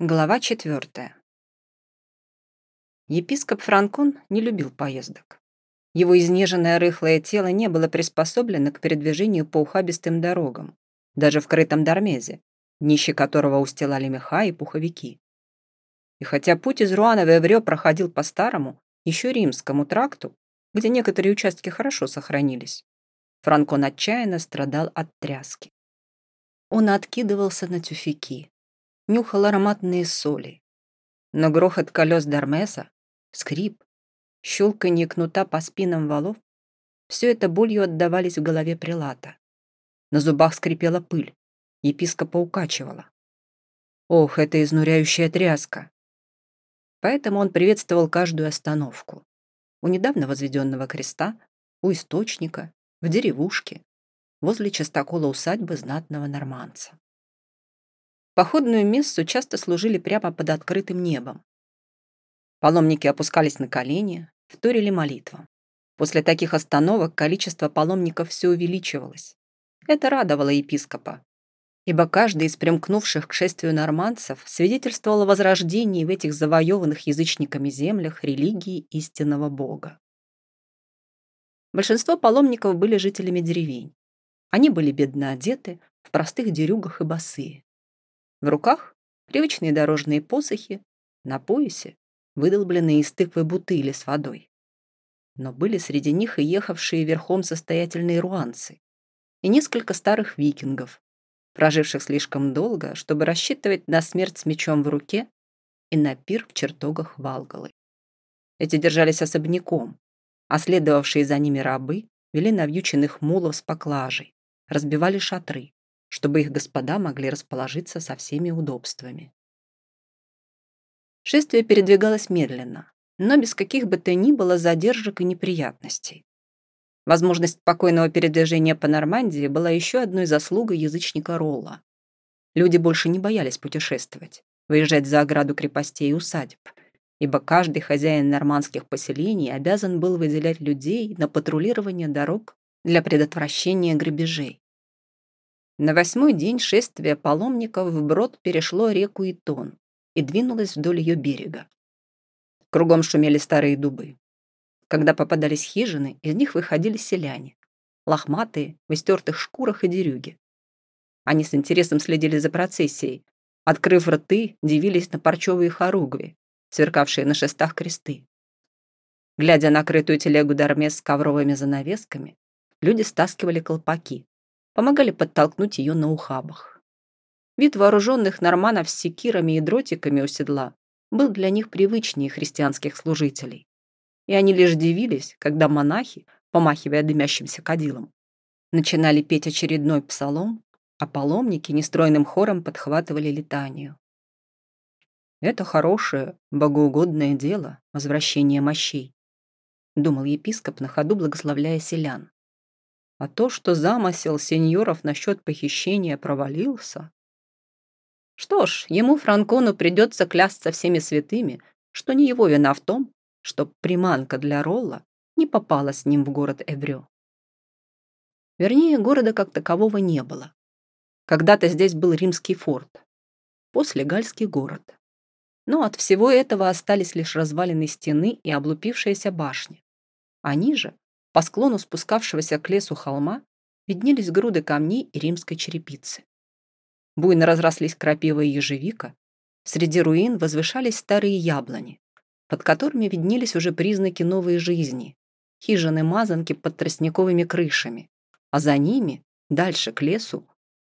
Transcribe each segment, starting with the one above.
Глава четвертая. Епископ Франкон не любил поездок. Его изнеженное рыхлое тело не было приспособлено к передвижению по ухабистым дорогам, даже в крытом Дармезе, днище которого устилали меха и пуховики. И хотя путь из Руана в Эврё проходил по старому, еще римскому тракту, где некоторые участки хорошо сохранились, Франкон отчаянно страдал от тряски. Он откидывался на тюфяки, нюхал ароматные соли. Но грохот колес Дармеса, скрип, щелканье кнута по спинам валов — все это болью отдавались в голове прилата. На зубах скрипела пыль, епископа укачивала. Ох, это изнуряющая тряска! Поэтому он приветствовал каждую остановку. У недавно возведенного креста, у источника, в деревушке, возле частокола усадьбы знатного норманца. Походную мессу часто служили прямо под открытым небом. Паломники опускались на колени, вторили молитвам. После таких остановок количество паломников все увеличивалось. Это радовало епископа, ибо каждый из примкнувших к шествию нормандцев свидетельствовал о возрождении в этих завоеванных язычниками землях религии истинного Бога. Большинство паломников были жителями деревень. Они были бедно одеты, в простых дерюгах и босые. В руках привычные дорожные посохи, на поясе выдолбленные из тыквы бутыли с водой. Но были среди них и ехавшие верхом состоятельные руанцы, и несколько старых викингов, проживших слишком долго, чтобы рассчитывать на смерть с мечом в руке и на пир в чертогах Валгалы. Эти держались особняком, а следовавшие за ними рабы вели навьюченных мулов с поклажей, разбивали шатры, чтобы их господа могли расположиться со всеми удобствами. Шествие передвигалось медленно, но без каких бы то ни было задержек и неприятностей. Возможность спокойного передвижения по Нормандии была еще одной заслугой язычника Ролла. Люди больше не боялись путешествовать, выезжать за ограду крепостей и усадеб, ибо каждый хозяин нормандских поселений обязан был выделять людей на патрулирование дорог для предотвращения грабежей. На восьмой день шествия паломников вброд перешло реку Итон и двинулось вдоль ее берега. Кругом шумели старые дубы. Когда попадались хижины, из них выходили селяне, лохматые, в истертых шкурах и дерюги. Они с интересом следили за процессией, открыв рты, дивились на парчевые хоругви, сверкавшие на шестах кресты. Глядя на крытую телегу Дармес с ковровыми занавесками, люди стаскивали колпаки, помогали подтолкнуть ее на ухабах. Вид вооруженных норманов с секирами и дротиками у седла был для них привычнее христианских служителей. И они лишь дивились, когда монахи, помахивая дымящимся кадилом, начинали петь очередной псалом, а паломники нестройным хором подхватывали летанию. «Это хорошее, богоугодное дело, возвращение мощей», думал епископ на ходу, благословляя селян. А то, что замысел сеньоров насчет похищения провалился... Что ж, ему, Франкону, придется клясться всеми святыми, что не его вина в том, что приманка для Ролла не попала с ним в город Эврё. Вернее, города как такового не было. Когда-то здесь был римский форт, после гальский город. Но от всего этого остались лишь развалины стены и облупившиеся башни. Они же по склону спускавшегося к лесу холма виднелись груды камней и римской черепицы. Буйно разрослись крапива и ежевика. Среди руин возвышались старые яблони, под которыми виднелись уже признаки новой жизни, хижины-мазанки под тростниковыми крышами, а за ними, дальше к лесу,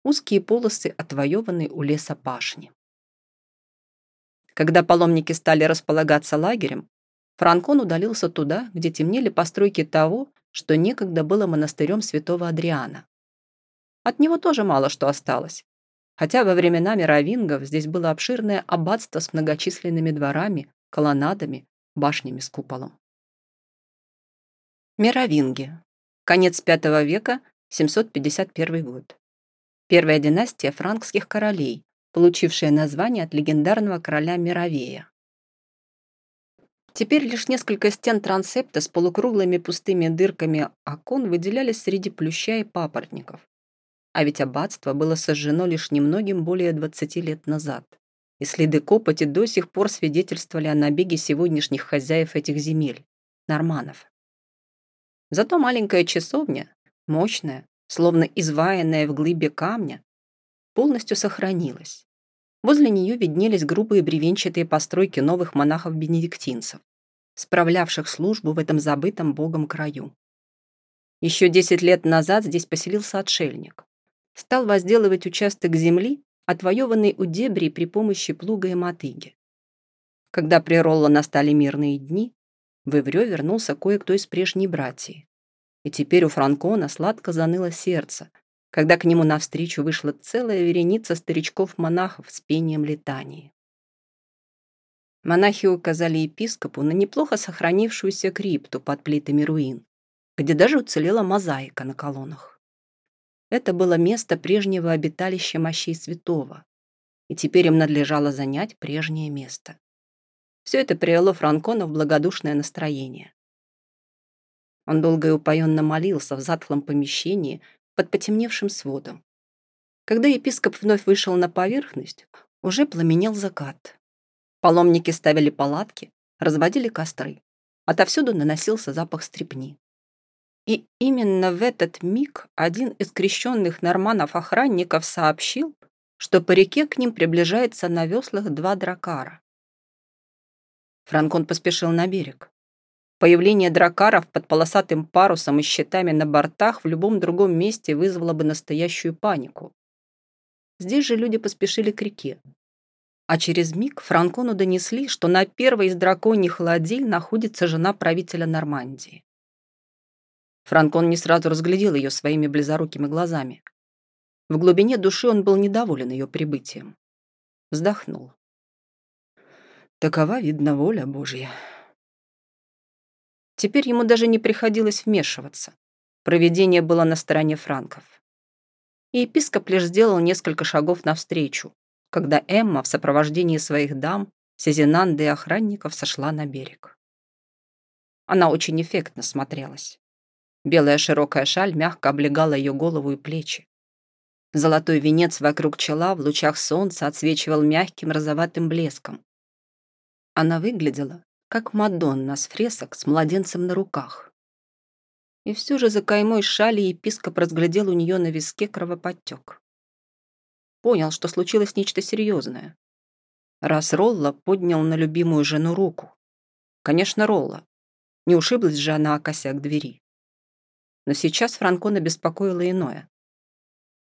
узкие полосы, отвоеванные у леса пашни. Когда паломники стали располагаться лагерем, Франкон удалился туда, где темнели постройки того, что некогда было монастырем святого Адриана. От него тоже мало что осталось, хотя во времена мировингов здесь было обширное аббатство с многочисленными дворами, колоннадами, башнями с куполом. Мировинги. Конец V века, 751 год. Первая династия франкских королей, получившая название от легендарного короля Мировея. Теперь лишь несколько стен трансепта с полукруглыми пустыми дырками окон выделялись среди плюща и папоротников. А ведь аббатство было сожжено лишь немногим более 20 лет назад. и следы копоти до сих пор свидетельствовали о набеге сегодняшних хозяев этих земель, норманов. Зато маленькая часовня, мощная, словно изваянная в глыбе камня, полностью сохранилась. Возле нее виднелись грубые бревенчатые постройки новых монахов-бенедиктинцев, справлявших службу в этом забытом богом краю. Еще десять лет назад здесь поселился отшельник. Стал возделывать участок земли, отвоеванный у дебри при помощи плуга и мотыги. Когда при Ролло настали мирные дни, в Иврё вернулся кое-кто из прежней братьи. И теперь у Франкона сладко заныло сердце, когда к нему навстречу вышла целая вереница старичков-монахов с пением летании. Монахи указали епископу на неплохо сохранившуюся крипту под плитами руин, где даже уцелела мозаика на колоннах. Это было место прежнего обиталища мощей святого, и теперь им надлежало занять прежнее место. Все это привело Франкона в благодушное настроение. Он долго и упоенно молился в затхлом помещении под потемневшим сводом. Когда епископ вновь вышел на поверхность, уже пламенел закат. Паломники ставили палатки, разводили костры. Отовсюду наносился запах стрепни. И именно в этот миг один из крещенных норманов-охранников сообщил, что по реке к ним приближается на веслах два дракара. Франкон поспешил на берег. Появление дракаров под полосатым парусом и щитами на бортах в любом другом месте вызвало бы настоящую панику. Здесь же люди поспешили к реке. А через миг Франкону донесли, что на первой из драконьих ладей находится жена правителя Нормандии. Франкон не сразу разглядел ее своими близорукими глазами. В глубине души он был недоволен ее прибытием. Вздохнул. Такова, видна, воля Божья. Теперь ему даже не приходилось вмешиваться. Проведение было на стороне франков. И епископ лишь сделал несколько шагов навстречу, когда Эмма в сопровождении своих дам, Сезинанды и охранников сошла на берег. Она очень эффектно смотрелась. Белая широкая шаль мягко облегала ее голову и плечи. Золотой венец вокруг чела в лучах солнца отсвечивал мягким розоватым блеском, она выглядела, как Мадонна с фресок с младенцем на руках. И все же за каймой шали епископ разглядел у нее на виске кровоподтек. Понял, что случилось нечто серьезное. Раз Ролла поднял на любимую жену руку. Конечно, Ролла. Не ушиблась же она о косяк двери. Но сейчас Франкона беспокоило иное.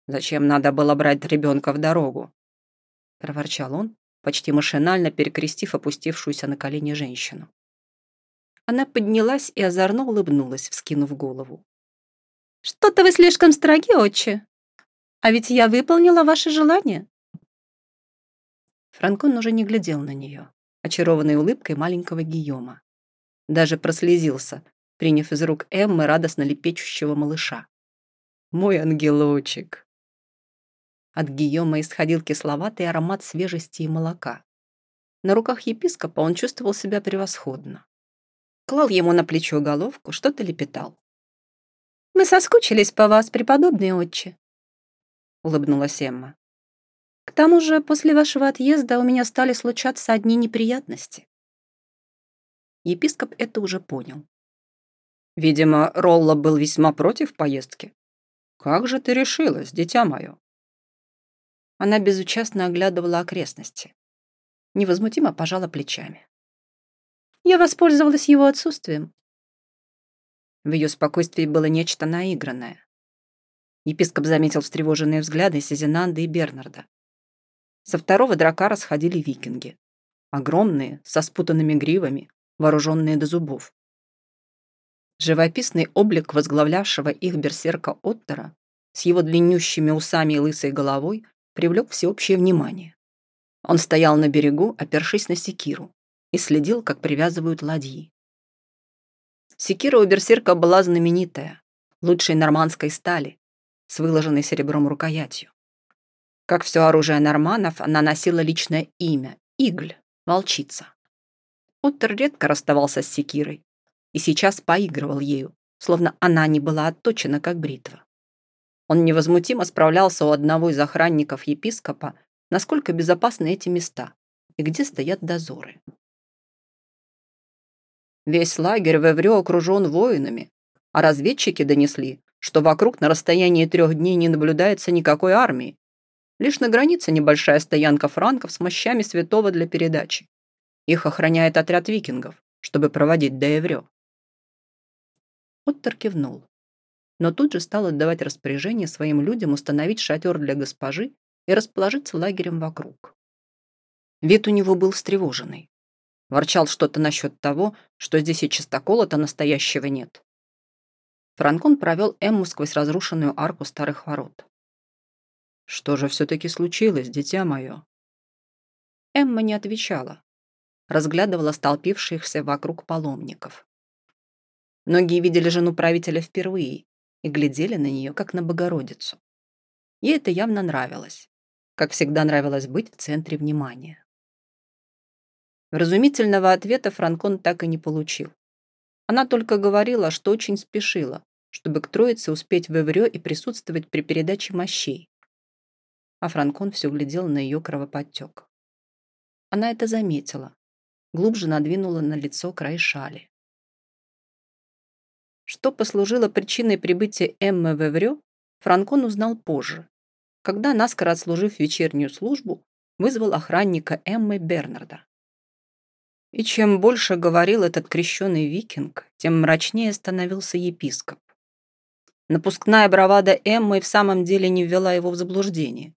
«Зачем надо было брать ребенка в дорогу?» — проворчал он, почти машинально перекрестив опустившуюся на колени женщину. Она поднялась и озорно улыбнулась, вскинув голову. «Что-то вы слишком строги, отче. А ведь я выполнила ваше желание». Франкон уже не глядел на нее, очарованной улыбкой маленького Гийома. Даже прослезился, приняв из рук Эммы радостно лепечущего малыша. «Мой ангелочек!» От Гийома исходил кисловатый аромат свежести и молока. На руках епископа он чувствовал себя превосходно. Клал ему на плечо головку, что-то лепетал. «Мы соскучились по вас, преподобный отче», — улыбнулась Эмма. «К тому же после вашего отъезда у меня стали случаться одни неприятности». Епископ это уже понял. Видимо, Ролла был весьма против поездки. «Как же ты решилась, дитя мое?» Она безучастно оглядывала окрестности. Невозмутимо пожала плечами. Я воспользовалась его отсутствием. В ее спокойствии было нечто наигранное. Епископ заметил встревоженные взгляды Сезинанды и Бернарда. Со второго дракара сходили викинги. Огромные, со спутанными гривами, вооруженные до зубов. Живописный облик возглавлявшего их берсерка Оттера с его длиннющими усами и лысой головой привлек всеобщее внимание. Он стоял на берегу, опершись на секиру, и следил, как привязывают ладьи. Секира у берсерка была знаменитая, лучшей нормандской стали, с выложенной серебром рукоятью. Как все оружие норманов, она носила личное имя — Игль, волчица. Оттер редко расставался с секирой и сейчас поигрывал ею, словно она не была отточена, как бритва. Он невозмутимо справлялся у одного из охранников епископа насколько безопасны эти места и где стоят дозоры. Весь лагерь в Эврё окружен воинами, а разведчики донесли, что вокруг на расстоянии трех дней не наблюдается никакой армии. Лишь на границе небольшая стоянка франков с мощами святого для передачи. Их охраняет отряд викингов, чтобы проводить до Эврё. Оттер кивнул, но тут же стал отдавать распоряжение своим людям установить шатер для госпожи и расположиться лагерем вокруг. Вид у него был встревоженный. Ворчал что-то насчет того, что здесь и чистокола-то настоящего нет. Франкон провел Эмму сквозь разрушенную арку старых ворот. «Что же все-таки случилось, дитя мое?» Эмма не отвечала. Разглядывала столпившихся вокруг паломников. Многие видели жену правителя впервые и глядели на нее, как на Богородицу. Ей это явно нравилось. Как всегда нравилось быть в центре внимания. Вразумительного ответа Франкон так и не получил. Она только говорила, что очень спешила, чтобы к Троице успеть в Эврё и присутствовать при передаче мощей. А Франкон все глядел на ее кровоподтек. Она это заметила, глубже надвинула на лицо край шали. Что послужило причиной прибытия Эммы в Эврё, Франкон узнал позже, когда, наскоро отслужив вечернюю службу, вызвал охранника Эммы Бернарда. И чем больше говорил этот крещеный викинг, тем мрачнее становился епископ. Напускная бравада Эммы в самом деле не ввела его в заблуждение.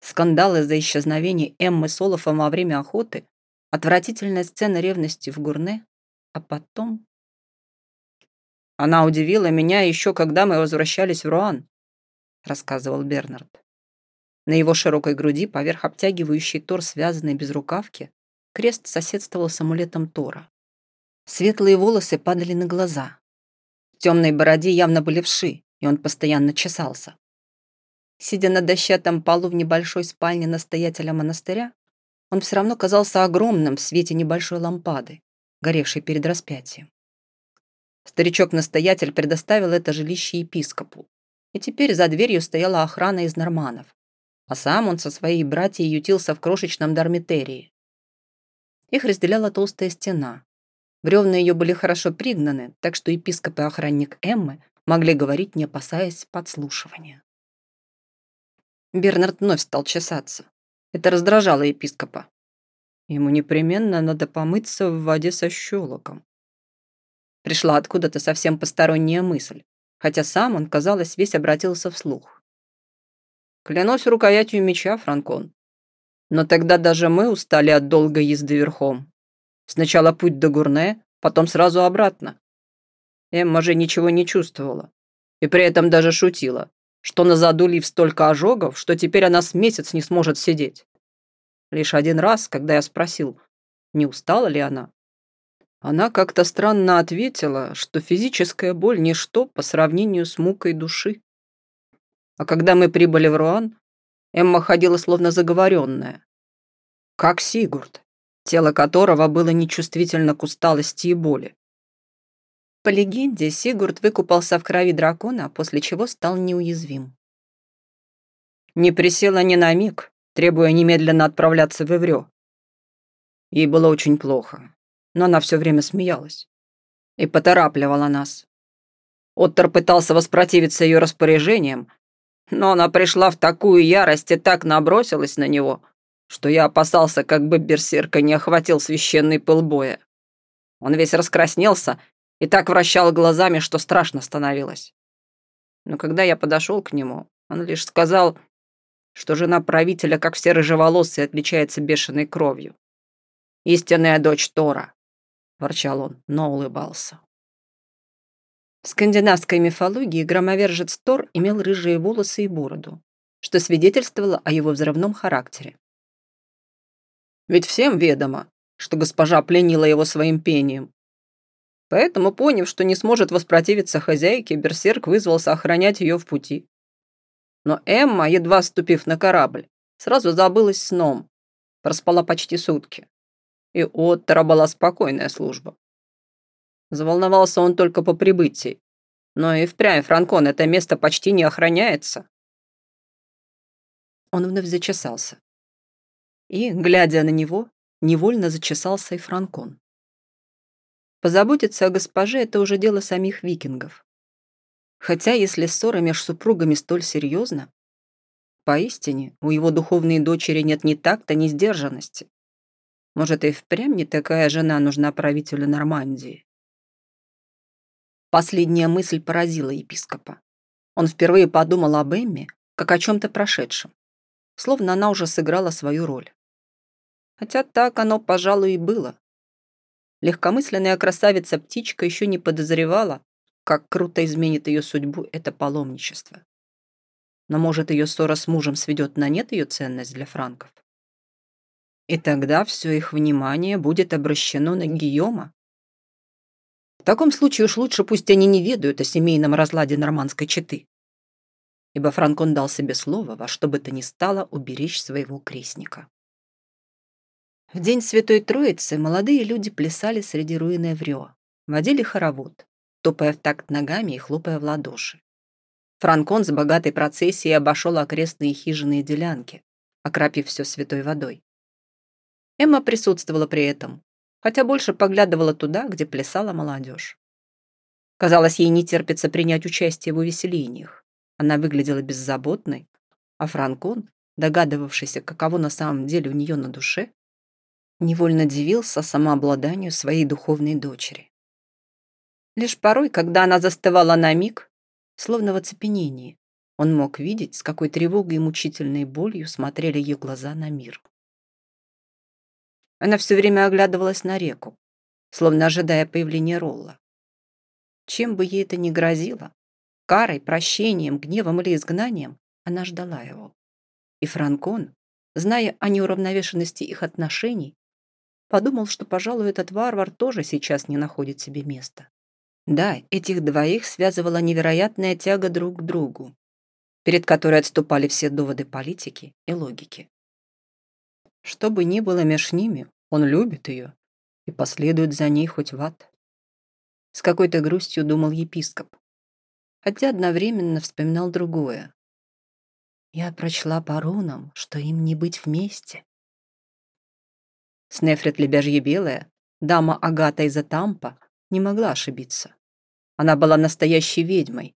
Скандалы за исчезновение Эммы Солофом во время охоты, отвратительная сцена ревности в Гурне, а потом... «Она удивила меня еще, когда мы возвращались в Руан», рассказывал Бернард. На его широкой груди, поверх обтягивающей тор связанной без рукавки, крест соседствовал с амулетом Тора. Светлые волосы падали на глаза. В темной бороде явно были вши, и он постоянно чесался. Сидя на дощатом полу в небольшой спальне настоятеля монастыря, он все равно казался огромным в свете небольшой лампады, горевшей перед распятием. Старичок-настоятель предоставил это жилище епископу, и теперь за дверью стояла охрана из норманов, а сам он со своей братьей ютился в крошечном дармитерии. Их разделяла толстая стена. Бревна ее были хорошо пригнаны, так что епископ и охранник Эммы могли говорить, не опасаясь подслушивания. Бернард вновь стал чесаться. Это раздражало епископа. Ему непременно надо помыться в воде со щелоком. Пришла откуда-то совсем посторонняя мысль, хотя сам он, казалось, весь обратился вслух. «Клянусь рукоятью меча, Франкон. Но тогда даже мы устали от долгой езды верхом. Сначала путь до Гурне, потом сразу обратно. Эмма же ничего не чувствовала. И при этом даже шутила, что на заду лив столько ожогов, что теперь она с месяц не сможет сидеть. Лишь один раз, когда я спросил, не устала ли она, она как-то странно ответила, что физическая боль – ничто по сравнению с мукой души. А когда мы прибыли в Руан, Эмма ходила словно заговоренная. Как Сигурд, тело которого было нечувствительно к усталости и боли. По легенде, Сигурд выкупался в крови дракона, после чего стал неуязвим. Не присела ни на миг, требуя немедленно отправляться в Эврё. Ей было очень плохо но она все время смеялась и поторапливала нас. Оттер пытался воспротивиться ее распоряжениям, но она пришла в такую ярость и так набросилась на него, что я опасался, как бы берсерка не охватил священный пыл боя. Он весь раскраснелся и так вращал глазами, что страшно становилось. Но когда я подошел к нему, он лишь сказал, что жена правителя, как все рыжеволосые, отличается бешеной кровью. Истинная дочь Тора. – ворчал он, но улыбался. В скандинавской мифологии громовержец Тор имел рыжие волосы и бороду, что свидетельствовало о его взрывном характере. Ведь всем ведомо, что госпожа пленила его своим пением. Поэтому, поняв, что не сможет воспротивиться хозяйке, Берсерк вызвался охранять ее в пути. Но Эмма, едва ступив на корабль, сразу забылась сном, проспала почти сутки и у Оттера была спокойная служба. Заволновался он только по прибытии. Но и впрямь, Франкон, это место почти не охраняется. Он вновь зачесался, И, глядя на него, невольно зачесался и Франкон. Позаботиться о госпоже – это уже дело самих викингов. Хотя, если ссора между супругами столь серьезна, поистине у его духовной дочери нет ни такта, ни сдержанности. Может, и впрямь не такая жена нужна правителю Нормандии. Последняя мысль поразила епископа. Он впервые подумал об Эмме, как о чем-то прошедшем, словно она уже сыграла свою роль. Хотя так оно, пожалуй, и было. Легкомысленная красавица-птичка еще не подозревала, как круто изменит ее судьбу это паломничество. Но, может, ее ссора с мужем сведет на нет ее ценность для франков? И тогда все их внимание будет обращено на Гийома. В таком случае уж лучше пусть они не ведают о семейном разладе нормандской четы. Ибо Франкон дал себе слово во что бы то ни стало уберечь своего крестника. В день Святой Троицы молодые люди плясали среди руин Эврё, водили хоровод, топая в такт ногами и хлопая в ладоши. Франкон с богатой процессией обошел окрестные хижины и делянки, окропив все святой водой. Эмма присутствовала при этом, хотя больше поглядывала туда, где плясала молодежь. Казалось, ей не терпится принять участие в увеселениях. Она выглядела беззаботной, а Франкон, догадывавшийся, каково на самом деле у нее на душе, невольно дивился самообладанию своей духовной дочери. Лишь порой, когда она застывала на миг, словно в оцепенении, он мог видеть, с какой тревогой и мучительной болью смотрели ее глаза на мир. Она все время оглядывалась на реку, словно ожидая появления Ролла. Чем бы ей это ни грозило, карой, прощением, гневом или изгнанием, она ждала его. И Франкон, зная о неуравновешенности их отношений, подумал, что, пожалуй, этот варвар тоже сейчас не находит себе места. Да, этих двоих связывала невероятная тяга друг к другу, перед которой отступали все доводы политики и логики. Что бы ни было меж ними, он любит ее и последует за ней хоть в ад. С какой-то грустью думал епископ, хотя одновременно вспоминал другое. Я прочла по рунам, что им не быть вместе. Снефрит Лебяжье Белая, дама Агата из Атампа, не могла ошибиться. Она была настоящей ведьмой,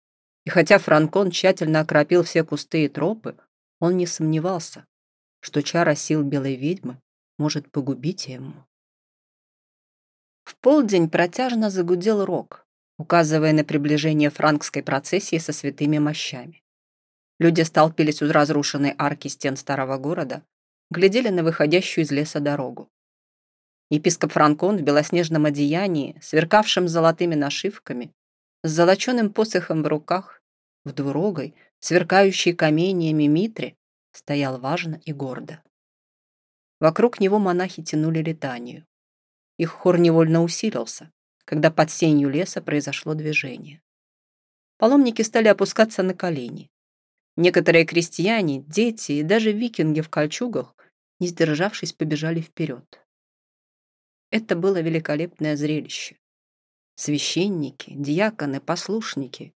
и хотя Франкон тщательно окропил все кусты и тропы, он не сомневался, что чара сил белой ведьмы может погубить ему. В полдень протяжно загудел рог, указывая на приближение франкской процессии со святыми мощами. Люди столпились у разрушенной арки стен старого города, глядели на выходящую из леса дорогу. Епископ Франкон в белоснежном одеянии, сверкавшем золотыми нашивками, с золоченым посохом в руках, в двурогой, сверкающей каменьями митре, стоял важно и гордо. Вокруг него монахи тянули летанию. Их хор невольно усилился, когда под сенью леса произошло движение. Паломники стали опускаться на колени. Некоторые крестьяне, дети и даже викинги в кольчугах, не сдержавшись, побежали вперед. Это было великолепное зрелище. Священники, диаконы, послушники,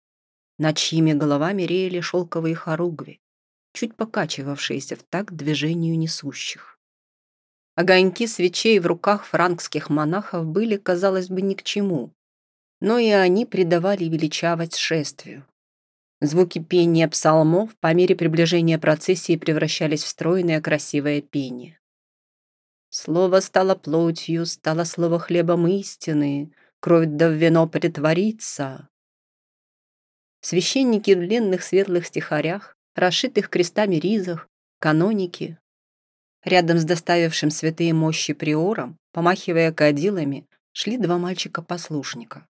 над чьими головами реяли шелковые хоругви, чуть покачивавшиеся в такт движению несущих. Огоньки свечей в руках франкских монахов были, казалось бы, ни к чему, но и они придавали величавость шествию. Звуки пения псалмов по мере приближения процессии превращались в стройное красивое пение. Слово стало плотью, стало слово хлебом истины, кровь да в вино притворится. Священники в длинных светлых стихарях, расшитых крестами ризах, каноники, Рядом с доставившим святые мощи приором, помахивая кадилами, шли два мальчика-послушника.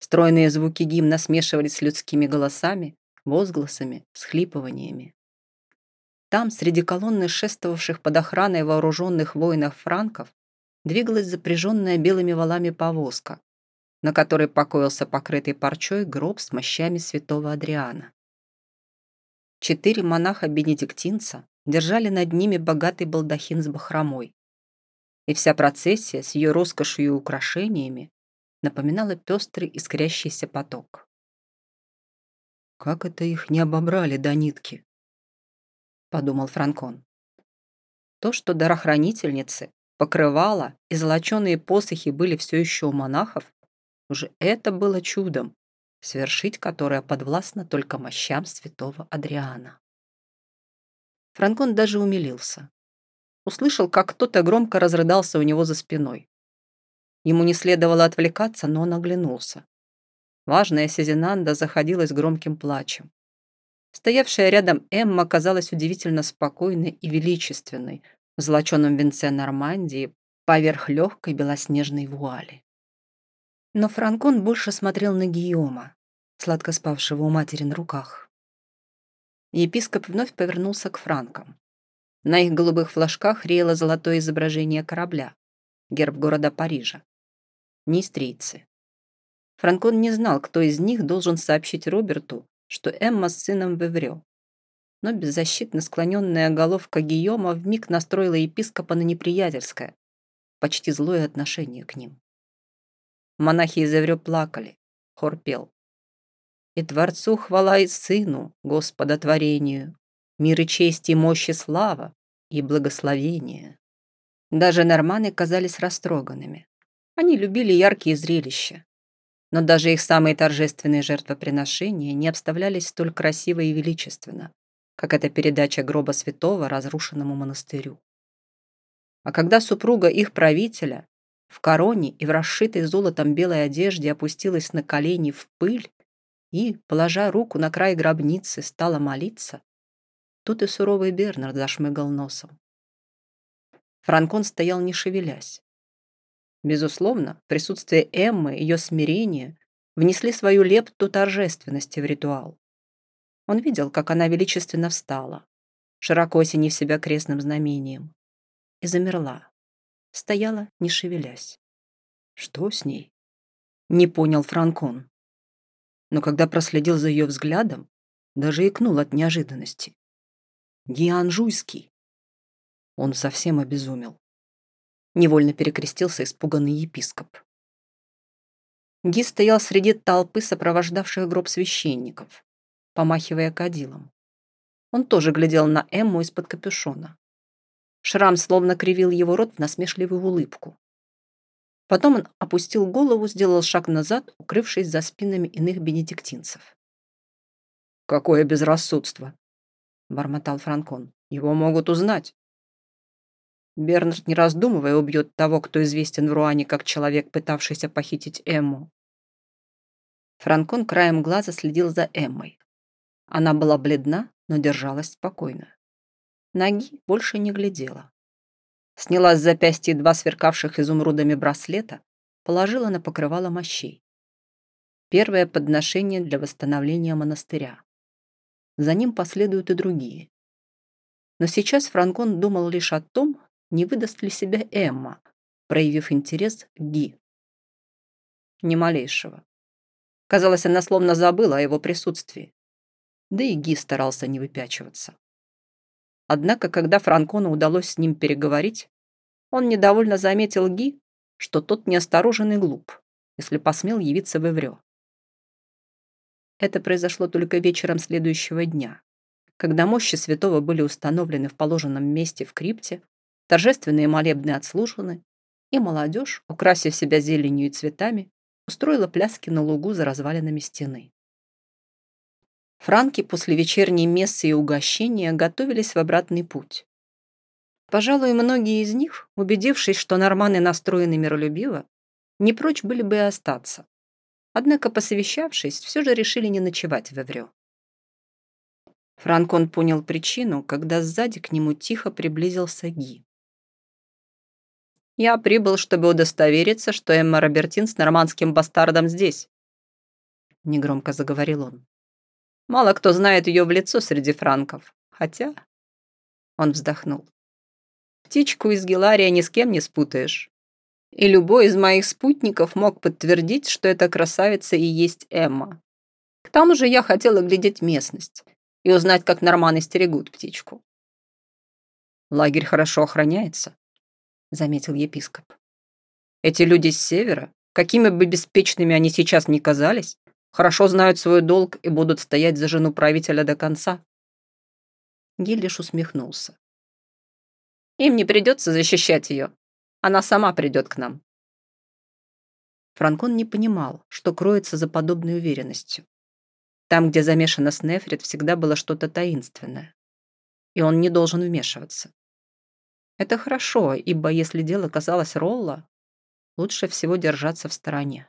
Стройные звуки гимна смешивались с людскими голосами, возгласами, схлипываниями. Там, среди колонны шествовавших под охраной вооруженных воинов франков, двигалась запряженная белыми валами повозка, на которой покоился покрытый парчой гроб с мощами святого Адриана. Четыре монаха-бенедиктинца держали над ними богатый балдахин с бахромой. И вся процессия с ее роскошью и украшениями напоминала пестрый искрящийся поток. «Как это их не обобрали до нитки?» — подумал Франкон. То, что дарохранительницы, покрывала и золоченые посохи были все еще у монахов, уже это было чудом, свершить которое подвластно только мощам святого Адриана. Франкон даже умилился. Услышал, как кто-то громко разрыдался у него за спиной. Ему не следовало отвлекаться, но он оглянулся. Важная Сезинанда заходилась громким плачем. Стоявшая рядом Эмма казалась удивительно спокойной и величественной в золоченом венце Нормандии поверх легкой белоснежной вуали. Но Франкон больше смотрел на Гийома, сладко спавшего у матери на руках. Епископ вновь повернулся к франкам. На их голубых флажках реяло золотое изображение корабля, герб города Парижа. Нистрийцы. Франкон не знал, кто из них должен сообщить Роберту, что Эмма с сыном Веврё. Но беззащитно склоненная головка Гийома вмиг настроила епископа на неприятельское, почти злое отношение к ним. Монахи из Эврё плакали, хор пел. «И Творцу хвала и Сыну, Господа творению, мир и честь и мощь и слава, и благословение». Даже норманы казались растроганными. Они любили яркие зрелища. Но даже их самые торжественные жертвоприношения не обставлялись столь красиво и величественно, как эта передача гроба святого разрушенному монастырю. А когда супруга их правителя в короне и в расшитой золотом белой одежде опустилась на колени в пыль и, положа руку на край гробницы, стала молиться, тут и суровый Бернард зашмыгал носом. Франкон стоял не шевелясь. Безусловно, присутствие Эммы, ее смирение внесли свою лепту торжественности в ритуал. Он видел, как она величественно встала, широко осенив себя крестным знамением, и замерла стояла, не шевелясь. Что с ней? Не понял Франкон. Но когда проследил за ее взглядом, даже икнул от неожиданности. Гиан Жуйский. Он совсем обезумел. Невольно перекрестился испуганный епископ. Ги стоял среди толпы сопровождавших гроб священников, помахивая кадилом. Он тоже глядел на Эмму из-под капюшона. Шрам словно кривил его рот в насмешливую улыбку. Потом он опустил голову, сделал шаг назад, укрывшись за спинами иных бенедиктинцев. «Какое безрассудство!» — бормотал Франкон. «Его могут узнать». Бернард, не раздумывая, убьет того, кто известен в Руане как человек, пытавшийся похитить Эмму. Франкон краем глаза следил за Эммой. Она была бледна, но держалась спокойно. Ноги больше не глядела. Сняла с запястья два сверкавших изумрудами браслета, положила на покрывало мощей. Первое подношение для восстановления монастыря. За ним последуют и другие. Но сейчас Франкон думал лишь о том, не выдаст ли себя Эмма, проявив интерес к Ги. Ни малейшего. Казалось, она словно забыла о его присутствии. Да и Ги старался не выпячиваться. Однако, когда Франкону удалось с ним переговорить, он недовольно заметил Ги, что тот неосторожен и глуп, если посмел явиться в Эврё. Это произошло только вечером следующего дня, когда мощи святого были установлены в положенном месте в крипте, торжественные молебны отслужены, и молодежь, украсив себя зеленью и цветами, устроила пляски на лугу за развалинами стены. Франки после вечерней мессы и угощения готовились в обратный путь. Пожалуй, многие из них, убедившись, что норманы настроены миролюбиво, не прочь были бы и остаться. Однако, посовещавшись, все же решили не ночевать в Эврё. Франкон понял причину, когда сзади к нему тихо приблизился Ги. «Я прибыл, чтобы удостовериться, что Эмма Робертин с нормандским бастардом здесь», негромко заговорил он. Мало кто знает ее в лицо среди франков. Хотя...» Он вздохнул. «Птичку из Гелария ни с кем не спутаешь. И любой из моих спутников мог подтвердить, что эта красавица и есть Эмма. К тому же я хотела глядеть местность и узнать, как норманы стерегут птичку. «Лагерь хорошо охраняется», — заметил епископ. «Эти люди с севера, какими бы беспечными они сейчас ни казались, Хорошо знают свой долг и будут стоять за жену правителя до конца. Гиль усмехнулся. Им не придется защищать ее. Она сама придет к нам. Франкон не понимал, что кроется за подобной уверенностью. Там, где замешана Снефрит, всегда было что-то таинственное. И он не должен вмешиваться. Это хорошо, ибо если дело касалось Ролла, лучше всего держаться в стороне.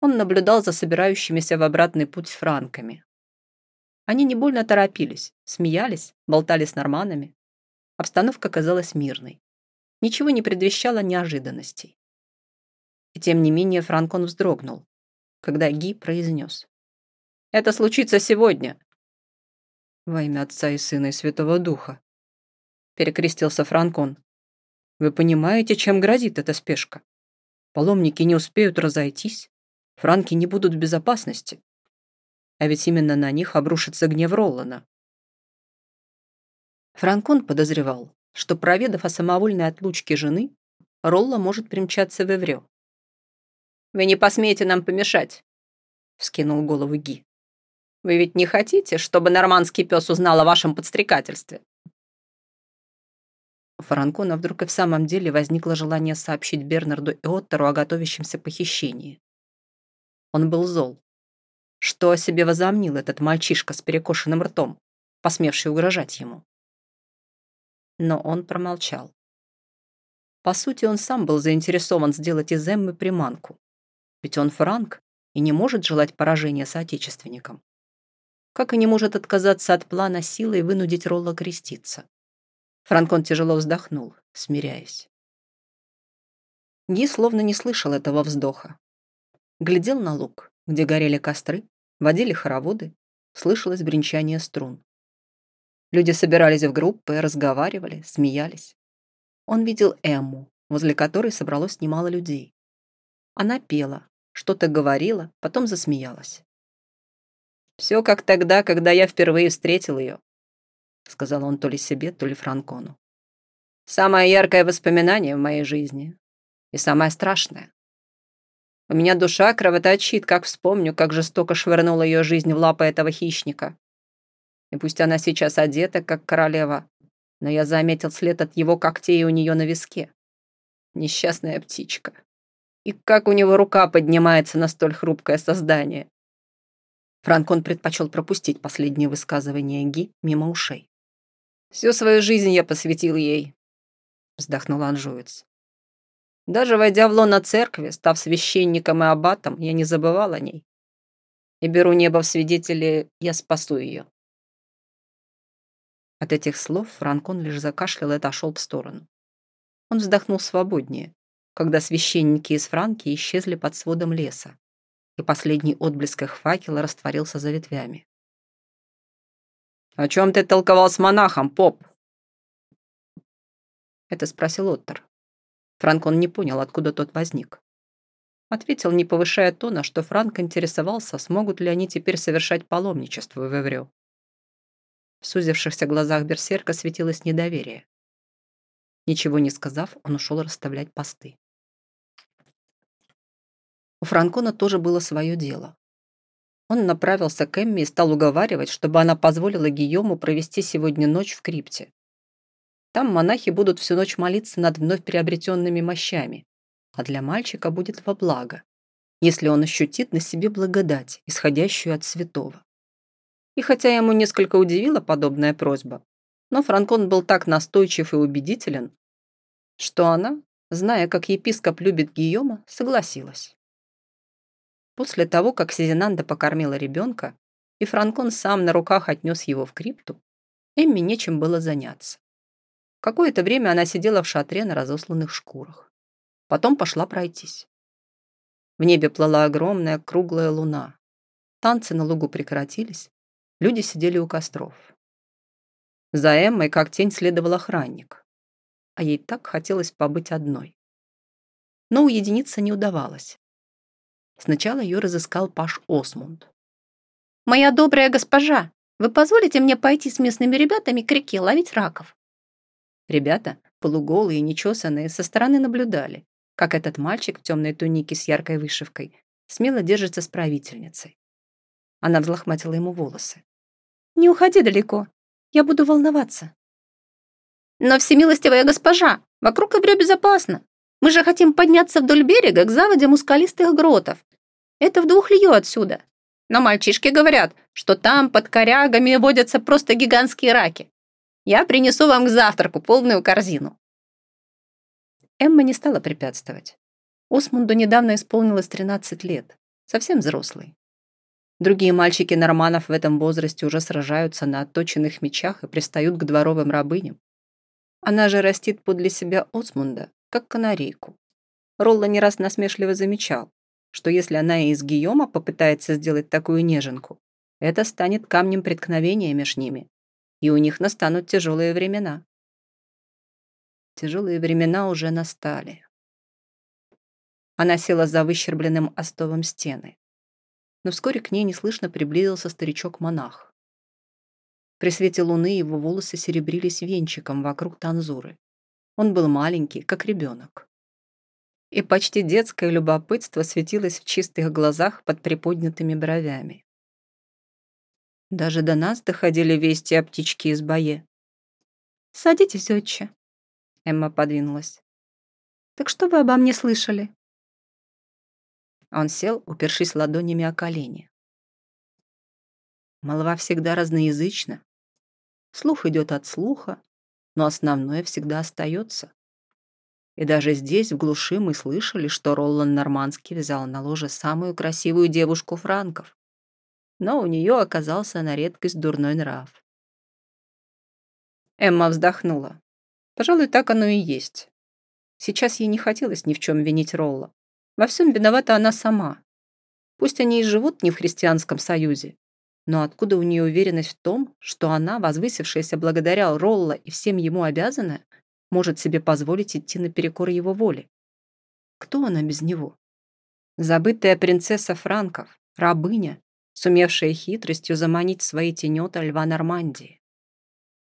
Он наблюдал за собирающимися в обратный путь франками. Они не больно торопились, смеялись, болтали с норманами. Обстановка казалась мирной. Ничего не предвещало неожиданностей. И тем не менее Франкон вздрогнул, когда Ги произнес. «Это случится сегодня!» «Во имя Отца и Сына и Святого Духа!» Перекрестился Франкон. «Вы понимаете, чем грозит эта спешка? Паломники не успеют разойтись, франки не будут в безопасности. А ведь именно на них обрушится гнев Роллана. Франкон подозревал, что, проведав о самовольной отлучке жены, Ролла может примчаться в Эврё. «Вы не посмеете нам помешать», — вскинул голову Ги. «Вы ведь не хотите, чтобы нормандский пес узнал о вашем подстрекательстве?» У Франкона вдруг и в самом деле возникло желание сообщить Бернарду и Оттеру о готовящемся похищении. Он был зол. Что о себе возомнил этот мальчишка с перекошенным ртом, посмевший угрожать ему? Но он промолчал. По сути, он сам был заинтересован сделать из Эммы приманку. Ведь он франк и не может желать поражения соотечественникам. Как и не может отказаться от плана силой вынудить Ролла креститься. Франкон тяжело вздохнул, смиряясь. Ги словно не слышал этого вздоха. Глядел на луг, где горели костры, водили хороводы, слышалось бренчание струн. Люди собирались в группы, разговаривали, смеялись. Он видел Эмму, возле которой собралось немало людей. Она пела, что-то говорила, потом засмеялась. «Все как тогда, когда я впервые встретил ее», сказал он то ли себе, то ли Франкону. Самое яркое воспоминание в моей жизни. И самое страшное. У меня душа кровоточит, как вспомню, как жестоко швырнула ее жизнь в лапы этого хищника. И пусть она сейчас одета, как королева, но я заметил след от его когтей у нее на виске. Несчастная птичка. И как у него рука поднимается на столь хрупкое создание. Франкон предпочел пропустить последнее высказывание Ги мимо ушей. Всю свою жизнь я посвятил ей, вздохнул Анжуец. Даже войдя в лоно церкви, став священником и аббатом, я не забывал о ней. И беру небо в свидетели, я спасу ее. От этих слов Франкон лишь закашлял и отошел в сторону. Он вздохнул свободнее, когда священники из Франки исчезли под сводом леса, и последний отблеск их факела растворился за ветвями. «О чем ты толковал с монахом, поп?» Это спросил Оттер. Франкон не понял, откуда тот возник. Ответил, не повышая тона, что Франк интересовался, смогут ли они теперь совершать паломничество в Эврю. В сузившихся глазах берсерка светилось недоверие. Ничего не сказав, он ушел расставлять посты. У Франкона тоже было свое дело. Он направился к Эмме и стал уговаривать, чтобы она позволила Гийому провести сегодня ночь в крипте. Там монахи будут всю ночь молиться над вновь приобретенными мощами, а для мальчика будет во благо, если он ощутит на себе благодать, исходящую от святого. И хотя ему несколько удивила подобная просьба, но Франкон был так настойчив и убедителен, что она, зная, как епископ любит Гийома, согласилась. После того, как Сизинанда покормила ребенка, и Франкон сам на руках отнес его в крипту, Эмми нечем было заняться. Какое-то время она сидела в шатре на разосланных шкурах. Потом пошла пройтись. В небе плыла огромная круглая луна. Танцы на лугу прекратились, люди сидели у костров. За Эммой, как тень, следовал охранник. А ей так хотелось побыть одной. Но уединиться не удавалось. Сначала ее разыскал Паш Осмунд. «Моя добрая госпожа, вы позволите мне пойти с местными ребятами к реке ловить раков?» Ребята, полуголые и нечесанные, со стороны наблюдали, как этот мальчик в темной тунике с яркой вышивкой смело держится с правительницей. Она взлохматила ему волосы. «Не уходи далеко, я буду волноваться». «Но всемилостивая госпожа, вокруг Эврё безопасно. Мы же хотим подняться вдоль берега к заводям ускалистых гротов. Это в двух лью отсюда. Но мальчишки говорят, что там под корягами водятся просто гигантские раки. Я принесу вам к завтраку полную корзину». Эмма не стала препятствовать. Осмунду недавно исполнилось 13 лет. Совсем взрослый. Другие мальчики-норманов в этом возрасте уже сражаются на отточенных мечах и пристают к дворовым рабыням. Она же растит подле себя Осмунда, как канарейку. Ролла не раз насмешливо замечал, что если она и из Гийома попытается сделать такую неженку, это станет камнем преткновения между ними, и у них настанут тяжелые времена. Тяжелые времена уже настали. Она села за выщербленным остовом стены. Но вскоре к ней неслышно приблизился старичок-монах. При свете луны его волосы серебрились венчиком вокруг танзуры. Он был маленький, как ребенок. И почти детское любопытство светилось в чистых глазах под приподнятыми бровями. Даже до нас доходили вести о птичке из бое. «Садитесь, отче». Эмма подвинулась. «Так что вы обо мне слышали?» Он сел, упершись ладонями о колени. Молва всегда разноязычна. Слух идет от слуха, но основное всегда остается. И даже здесь, в глуши, мы слышали, что Роллан Нормандский взял на ложе самую красивую девушку франков но у нее оказался на редкость дурной нрав. Эмма вздохнула. Пожалуй, так оно и есть. Сейчас ей не хотелось ни в чем винить Ролла. Во всем виновата она сама. Пусть они и живут не в христианском союзе, но откуда у нее уверенность в том, что она, возвысившаяся благодаря Ролла и всем ему обязанная, может себе позволить идти наперекор его воле? Кто она без него? Забытая принцесса Франков, рабыня, сумевшая хитростью заманить в свои тенета льва Нормандии.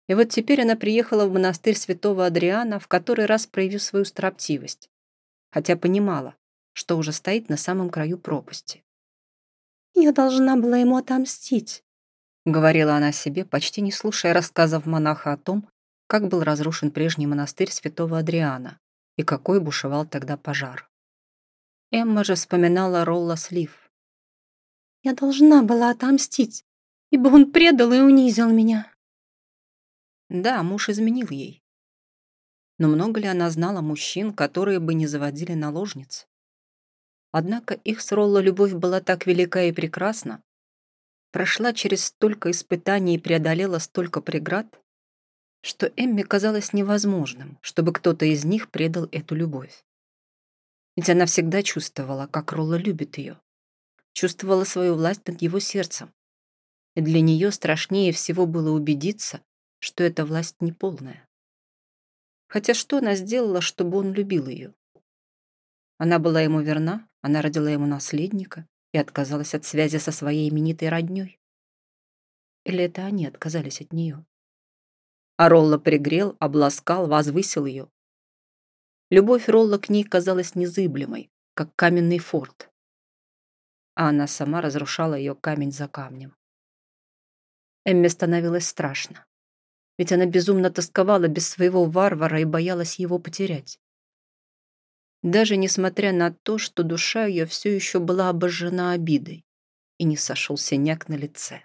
И вот теперь она приехала в монастырь святого Адриана, в который раз проявив свою строптивость, хотя понимала, что уже стоит на самом краю пропасти. «Я должна была ему отомстить», — говорила она себе, почти не слушая рассказов монаха о том, как был разрушен прежний монастырь святого Адриана и какой бушевал тогда пожар. Эмма же вспоминала Ролла Слив, я должна была отомстить, ибо он предал и унизил меня. Да, муж изменил ей. Но много ли она знала мужчин, которые бы не заводили наложниц? Однако их с Ролло любовь была так велика и прекрасна, прошла через столько испытаний и преодолела столько преград, что Эмме казалось невозможным, чтобы кто-то из них предал эту любовь. Ведь она всегда чувствовала, как Ролло любит ее чувствовала свою власть над его сердцем. И для нее страшнее всего было убедиться, что эта власть неполная. Хотя что она сделала, чтобы он любил ее? Она была ему верна, она родила ему наследника и отказалась от связи со своей именитой роднёй. Или это они отказались от нее? А Ролла пригрел, обласкал, возвысил ее. Любовь Ролла к ней казалась незыблемой, как каменный форт а она сама разрушала ее камень за камнем. Эмме становилось страшно, ведь она безумно тосковала без своего варвара и боялась его потерять. Даже несмотря на то, что душа ее все еще была обожжена обидой и не сошел синяк на лице.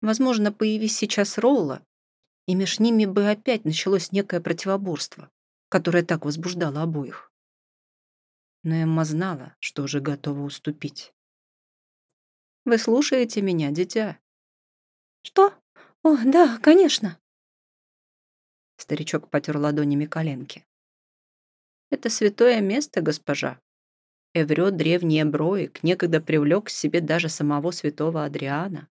Возможно, появись сейчас Ролла, и между ними бы опять началось некое противоборство, которое так возбуждало обоих но Эмма знала, что уже готова уступить. «Вы слушаете меня, дитя?» «Что? О, да, конечно!» Старичок потер ладонями коленки. «Это святое место, госпожа. Эврё древний Эброик некогда привлек к себе даже самого святого Адриана».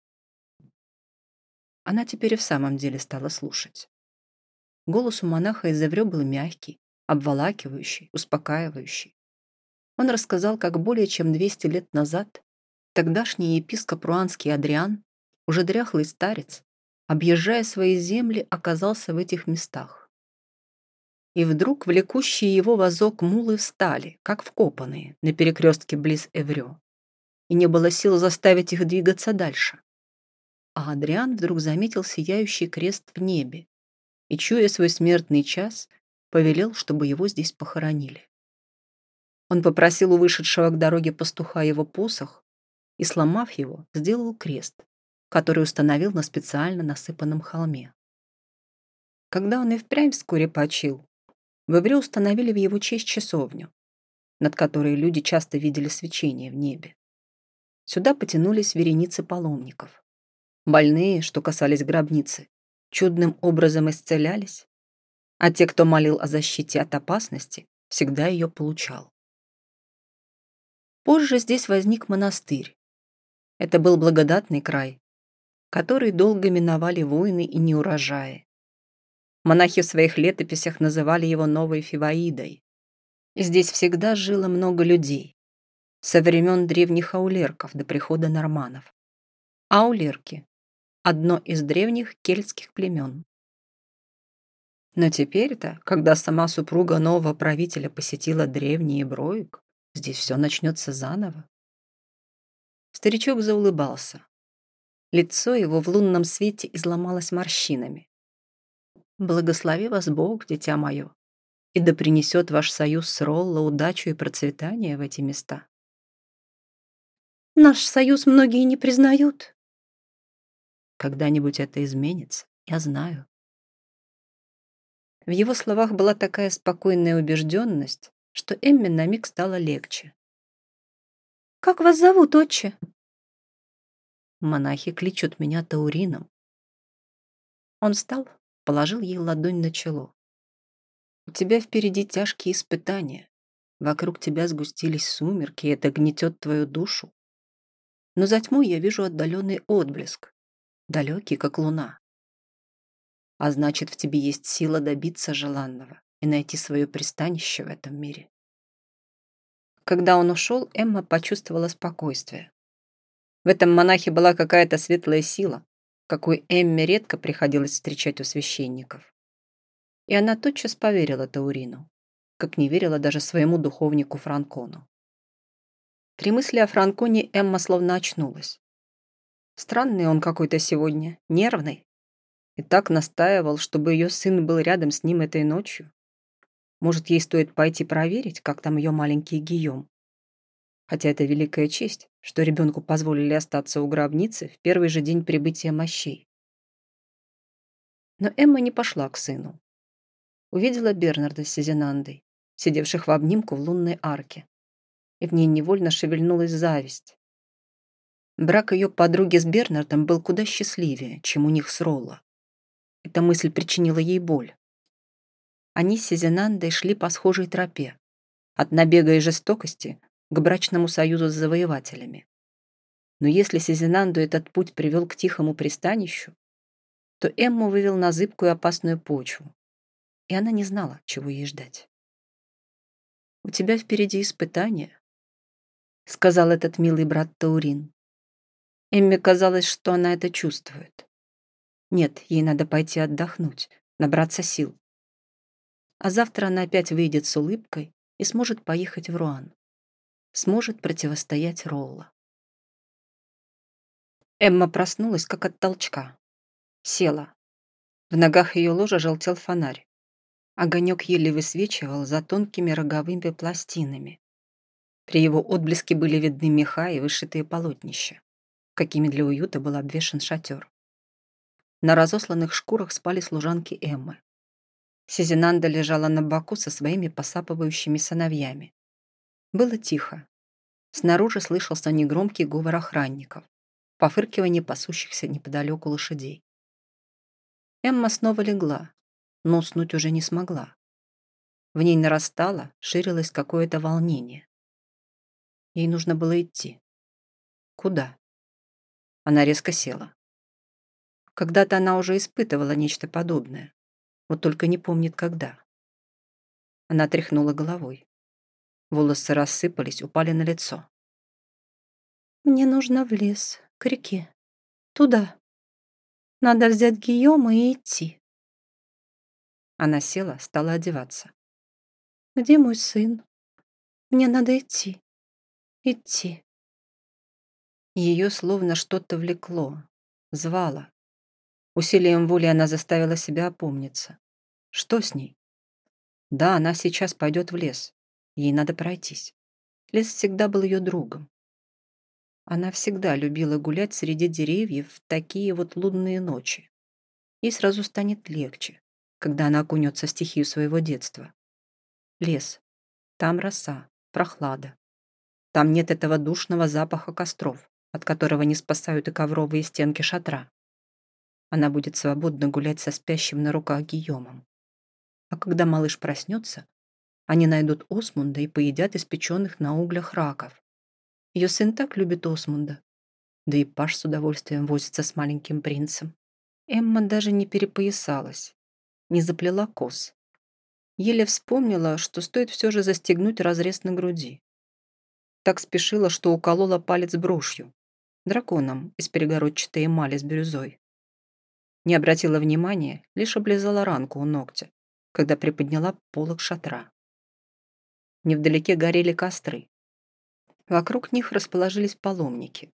Она теперь и в самом деле стала слушать. Голос у монаха из Эврё был мягкий, обволакивающий, успокаивающий. Он рассказал, как более чем 200 лет назад тогдашний епископ руанский Адриан, уже дряхлый старец, объезжая свои земли, оказался в этих местах. И вдруг влекущие его вазок мулы встали, как вкопанные, на перекрестке близ Эврё, и не было сил заставить их двигаться дальше. А Адриан вдруг заметил сияющий крест в небе и, чуя свой смертный час, повелел, чтобы его здесь похоронили. Он попросил у вышедшего к дороге пастуха его посох и, сломав его, сделал крест, который установил на специально насыпанном холме. Когда он и впрямь вскоре почил, в Ивре установили в его честь часовню, над которой люди часто видели свечение в небе. Сюда потянулись вереницы паломников. Больные, что касались гробницы, чудным образом исцелялись, а те, кто молил о защите от опасности, всегда ее получал. Позже здесь возник монастырь. Это был благодатный край, который долго миновали войны и неурожаи. Монахи в своих летописях называли его Новой Фиваидой. Здесь всегда жило много людей, со времен древних аулерков до прихода норманов. Аулерки – одно из древних кельтских племен. Но теперь-то, когда сама супруга нового правителя посетила древний Броик, здесь все начнется заново. Старичок заулыбался. Лицо его в лунном свете изломалось морщинами. Благослови вас Бог, дитя мое, и да принесет ваш союз с Ролло удачу и процветание в эти места. Наш союз многие не признают. Когда-нибудь это изменится, я знаю. В его словах была такая спокойная убежденность, что Эмме на миг стало легче. «Как вас зовут, отче?» Монахи кличут меня Таурином. Он встал, положил ей ладонь на чело. «У тебя впереди тяжкие испытания. Вокруг тебя сгустились сумерки, и это гнетет твою душу. Но за тьмой я вижу отдаленный отблеск, далекий, как луна. А значит, в тебе есть сила добиться желанного и найти свое пристанище в этом мире. Когда он ушел, Эмма почувствовала спокойствие. В этом монахе была какая-то светлая сила, какой Эмме редко приходилось встречать у священников. И она тотчас поверила Таурину, как не верила даже своему духовнику Франкону. При мысли о Франконе Эмма словно очнулась. Странный он какой-то сегодня, нервный. И так настаивал, чтобы ее сын был рядом с ним этой ночью. Может, ей стоит пойти проверить, как там ее маленький Гийом. Хотя это великая честь, что ребенку позволили остаться у гробницы в первый же день прибытия мощей. Но Эмма не пошла к сыну. Увидела Бернарда с Сизинандой, сидевших в обнимку в лунной арке. И в ней невольно шевельнулась зависть. Брак ее подруги с Бернардом был куда счастливее, чем у них с Ролла. Эта мысль причинила ей боль. Они с Сизинандой шли по схожей тропе. От набега и жестокости к брачному союзу с завоевателями. Но если Сизинанду этот путь привел к тихому пристанищу, то Эмму вывел на зыбкую опасную почву, и она не знала, чего ей ждать. «У тебя впереди испытание», — сказал этот милый брат Таурин. Эмме казалось, что она это чувствует. Нет, ей надо пойти отдохнуть, набраться сил. А завтра она опять выйдет с улыбкой и сможет поехать в Руан сможет противостоять Ролла. Эмма проснулась, как от толчка. Села. В ногах ее ложа желтел фонарь. Огонек еле высвечивал за тонкими роговыми пластинами. При его отблеске были видны меха и вышитые полотнища, какими для уюта был обвешан шатер. На разосланных шкурах спали служанки Эммы. Сизинанда лежала на боку со своими посапывающими сыновьями. Было тихо. Снаружи слышался негромкий говор охранников, пофыркивание пасущихся неподалеку лошадей. Эмма снова легла, но уснуть уже не смогла. В ней нарастало, ширилось какое-то волнение. Ей нужно было идти. Куда? Она резко села. Когда-то она уже испытывала нечто подобное, вот только не помнит, когда. Она тряхнула головой. Волосы рассыпались, упали на лицо. «Мне нужно в лес, к реке. Туда. Надо взять Гийома и идти». Она села, стала одеваться. «Где мой сын? Мне надо идти. Идти». Ее словно что-то влекло, звало. Усилием воли она заставила себя опомниться. Что с ней? Да, она сейчас пойдет в лес. Ей надо пройтись. Лес всегда был ее другом. Она всегда любила гулять среди деревьев в такие вот лунные ночи. Ей сразу станет легче, когда она окунется в стихию своего детства. Лес. Там роса, прохлада. Там нет этого душного запаха костров, от которого не спасают и ковровые стенки шатра. Она будет свободно гулять со спящим на руках Гийомом. А когда малыш проснется, они найдут Осмунда и поедят испеченных на углях раков. Ее сын так любит Осмунда. Да и Паш с удовольствием возится с маленьким принцем. Эмма даже не перепоясалась, не заплела кос. Еле вспомнила, что стоит все же застегнуть разрез на груди. Так спешила, что уколола палец брошью, драконом из перегородчатой эмали с бирюзой. Не обратила внимания, лишь облизала ранку у ногтя, когда приподняла полок шатра. Невдалеке горели костры. Вокруг них расположились паломники.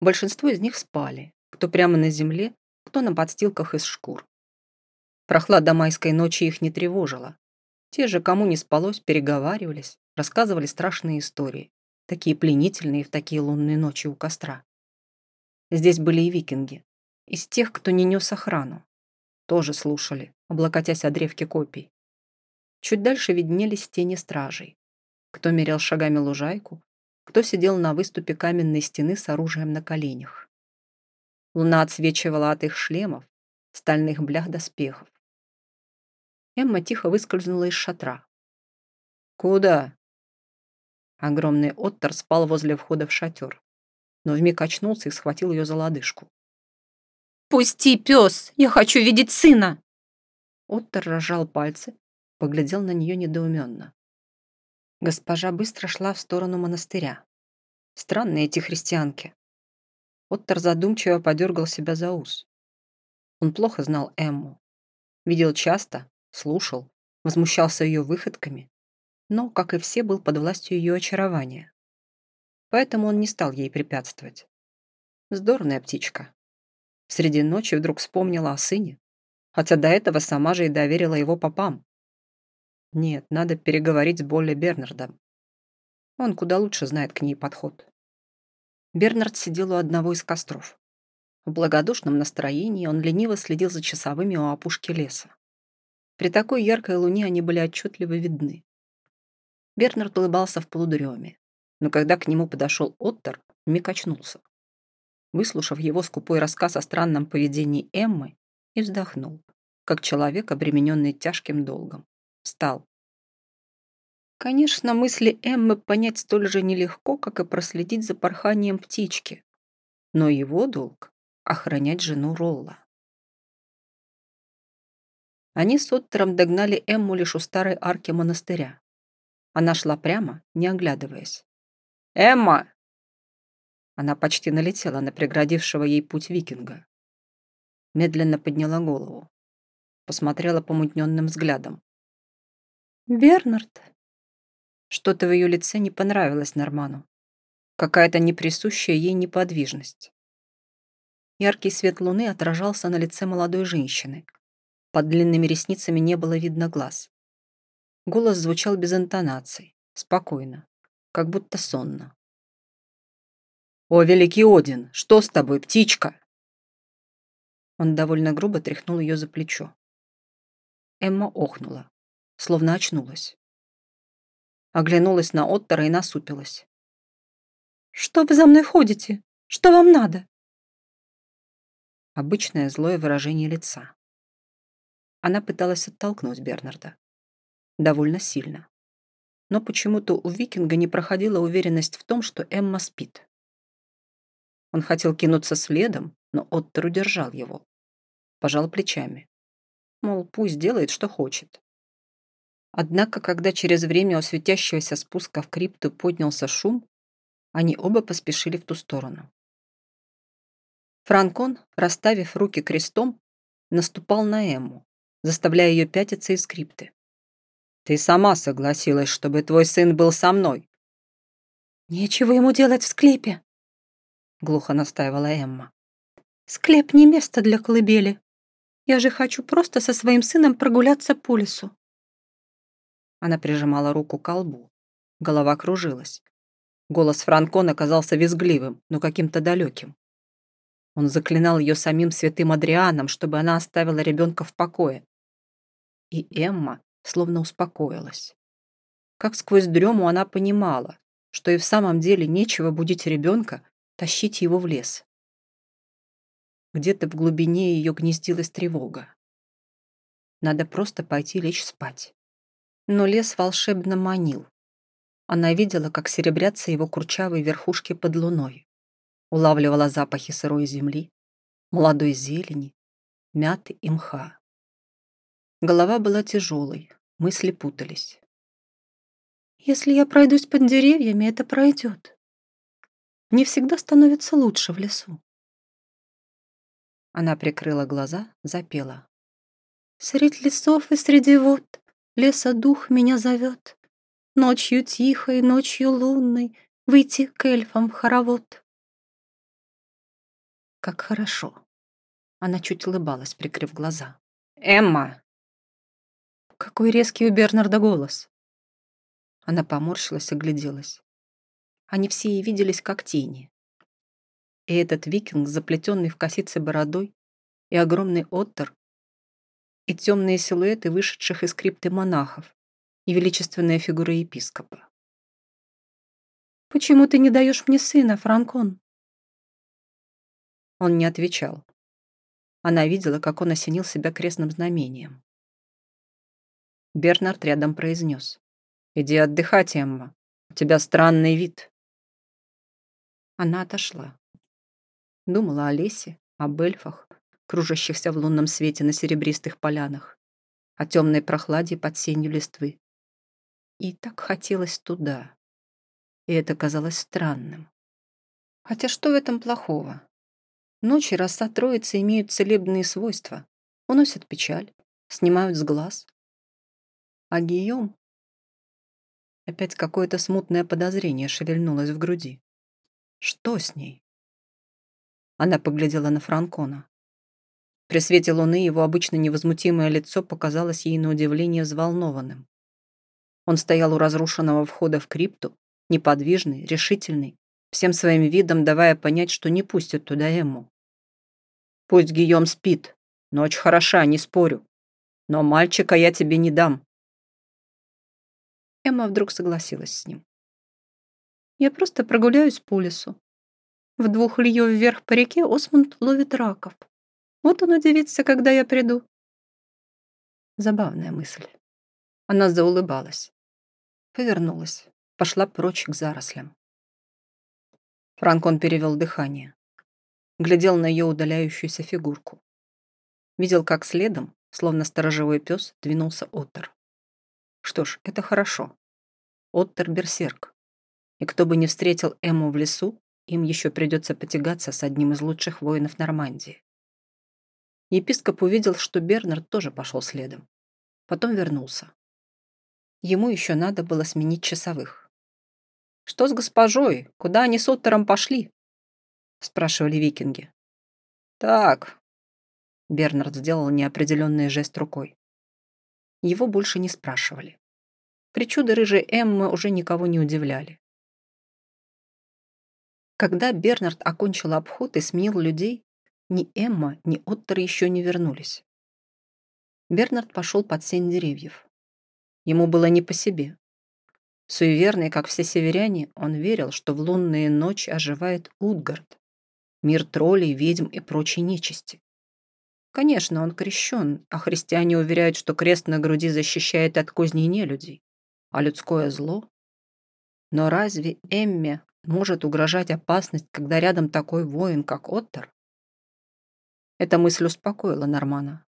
Большинство из них спали, кто прямо на земле, кто на подстилках из шкур. Прохлада майской ночи их не тревожила. Те же, кому не спалось, переговаривались, рассказывали страшные истории, такие пленительные в такие лунные ночи у костра. Здесь были и викинги, из тех, кто не нес охрану. Тоже слушали, облокотясь о древке копий. Чуть дальше виднелись тени стражей. Кто мерял шагами лужайку, кто сидел на выступе каменной стены с оружием на коленях. Луна отсвечивала от их шлемов, стальных блях доспехов. Эмма тихо выскользнула из шатра. «Куда?» Огромный оттер спал возле входа в шатер, но вмиг очнулся и схватил ее за лодыжку. «Пусти, пес! Я хочу видеть сына!» Оттер разжал пальцы, поглядел на нее недоуменно. Госпожа быстро шла в сторону монастыря. Странные эти христианки. Оттер задумчиво подергал себя за ус. Он плохо знал Эмму. Видел часто, слушал, возмущался ее выходками, но, как и все, был под властью ее очарования. Поэтому он не стал ей препятствовать. Здорная птичка. Среди ночи вдруг вспомнила о сыне, хотя до этого сама же и доверила его попам. Нет, надо переговорить с Болли Бернардом. Он куда лучше знает к ней подход. Бернард сидел у одного из костров. В благодушном настроении он лениво следил за часовыми у опушки леса. При такой яркой луне они были отчетливо видны. Бернард улыбался в полудреме, но когда к нему подошел Оттер, миг очнулся выслушав его скупой рассказ о странном поведении Эммы, и вздохнул, как человек, обремененный тяжким долгом. Встал. Конечно, мысли Эммы понять столь же нелегко, как и проследить за порханием птички. Но его долг — охранять жену Ролла. Они с Оттером догнали Эмму лишь у старой арки монастыря. Она шла прямо, не оглядываясь. «Эмма!» Она почти налетела на преградившего ей путь викинга. Медленно подняла голову. Посмотрела помутненным взглядом. «Бернард!» Что-то в ее лице не понравилось Норману. Какая-то неприсущая ей неподвижность. Яркий свет луны отражался на лице молодой женщины. Под длинными ресницами не было видно глаз. Голос звучал без интонаций, спокойно, как будто сонно. «О, великий Один, что с тобой, птичка?» Он довольно грубо тряхнул ее за плечо. Эмма охнула, словно очнулась. Оглянулась на Оттера и насупилась. «Что вы за мной ходите? Что вам надо?» Обычное злое выражение лица. Она пыталась оттолкнуть Бернарда. Довольно сильно. Но почему-то у викинга не проходила уверенность в том, что Эмма спит. Он хотел кинуться следом, но Оттер удержал его. Пожал плечами. Мол, пусть делает, что хочет. Однако, когда через время у светящегося спуска в крипту поднялся шум, они оба поспешили в ту сторону. Франкон, расставив руки крестом, наступал на Эмму, заставляя ее пятиться из крипты. «Ты сама согласилась, чтобы твой сын был со мной». «Нечего ему делать в склепе», глухо настаивала Эмма. «Склеп не место для колыбели». Я же хочу просто со своим сыном прогуляться по лесу. Она прижимала руку к колбу. Голова кружилась. Голос Франкона казался визгливым, но каким-то далеким. Он заклинал ее самим святым Адрианом, чтобы она оставила ребенка в покое. И Эмма словно успокоилась. Как сквозь дрему она понимала, что и в самом деле нечего будить ребенка, тащить его в лес. Где-то в глубине ее гнездилась тревога. Надо просто пойти лечь спать. Но лес волшебно манил. Она видела, как серебрятся его курчавые верхушки под луной. Улавливала запахи сырой земли, молодой зелени, мяты и мха. Голова была тяжелой, мысли путались. «Если я пройдусь под деревьями, это пройдет. Не всегда становится лучше в лесу. Она прикрыла глаза, запела. «Средь лесов и среди вод леса дух меня зовет. Ночью тихой, ночью лунной выйти к эльфам в хоровод». Как хорошо. Она чуть улыбалась, прикрыв глаза. «Эмма!» Какой резкий у Бернарда голос. Она поморщилась и гляделась. Они все и виделись как тени. И этот викинг, заплетенный в косице бородой, и огромный оттер, и темные силуэты вышедших из крипты монахов, и величественная фигура епископа. «Почему ты не даешь мне сына, Франкон?» Он не отвечал. Она видела, как он осенил себя крестным знамением. Бернард рядом произнес. «Иди отдыхать, Эмма. У тебя странный вид». Она отошла. Думала о лесе, об эльфах, кружащихся в лунном свете на серебристых полянах, о темной прохладе под сенью листвы. И так хотелось туда. И это казалось странным. Хотя что в этом плохого? Ночи роса троицы имеют целебные свойства. Уносят печаль, снимают с глаз. А Гийом... Опять какое-то смутное подозрение шевельнулось в груди. Что с ней? Она поглядела на Франкона. При свете луны его обычно невозмутимое лицо показалось ей на удивление взволнованным. Он стоял у разрушенного входа в крипту, неподвижный, решительный, всем своим видом давая понять, что не пустят туда Эмму. «Пусть Гийом спит. Ночь хороша, не спорю. Но мальчика я тебе не дам». Эмма вдруг согласилась с ним. «Я просто прогуляюсь по лесу. В двух льё вверх по реке Осмунд ловит раков. Вот он удивится, когда я приду. Забавная мысль. Она заулыбалась. Повернулась. Пошла прочь к зарослям. Франкон перевел дыхание. Глядел на ее удаляющуюся фигурку. Видел, как следом, словно сторожевой пес, двинулся Оттер. Что ж, это хорошо. Оттер — берсерк. И кто бы не встретил Эму в лесу, им еще придется потягаться с одним из лучших воинов Нормандии. Епископ увидел, что Бернард тоже пошел следом. Потом вернулся. Ему еще надо было сменить часовых. «Что с госпожой? Куда они с Оттером пошли?» спрашивали викинги. «Так», — Бернард сделал неопределенный жест рукой. Его больше не спрашивали. Причуды рыжей Эммы уже никого не удивляли. Когда Бернард окончил обход и сменил людей, ни Эмма, ни Оттер еще не вернулись. Бернард пошел под сень деревьев. Ему было не по себе. Суеверный, как все северяне, он верил, что в лунные ночи оживает Утгард, мир троллей, ведьм и прочей нечисти. Конечно, он крещен, а христиане уверяют, что крест на груди защищает от козней нелюдей, а людское зло. Но разве Эмме может угрожать опасность, когда рядом такой воин, как Оттер? Эта мысль успокоила Нормана.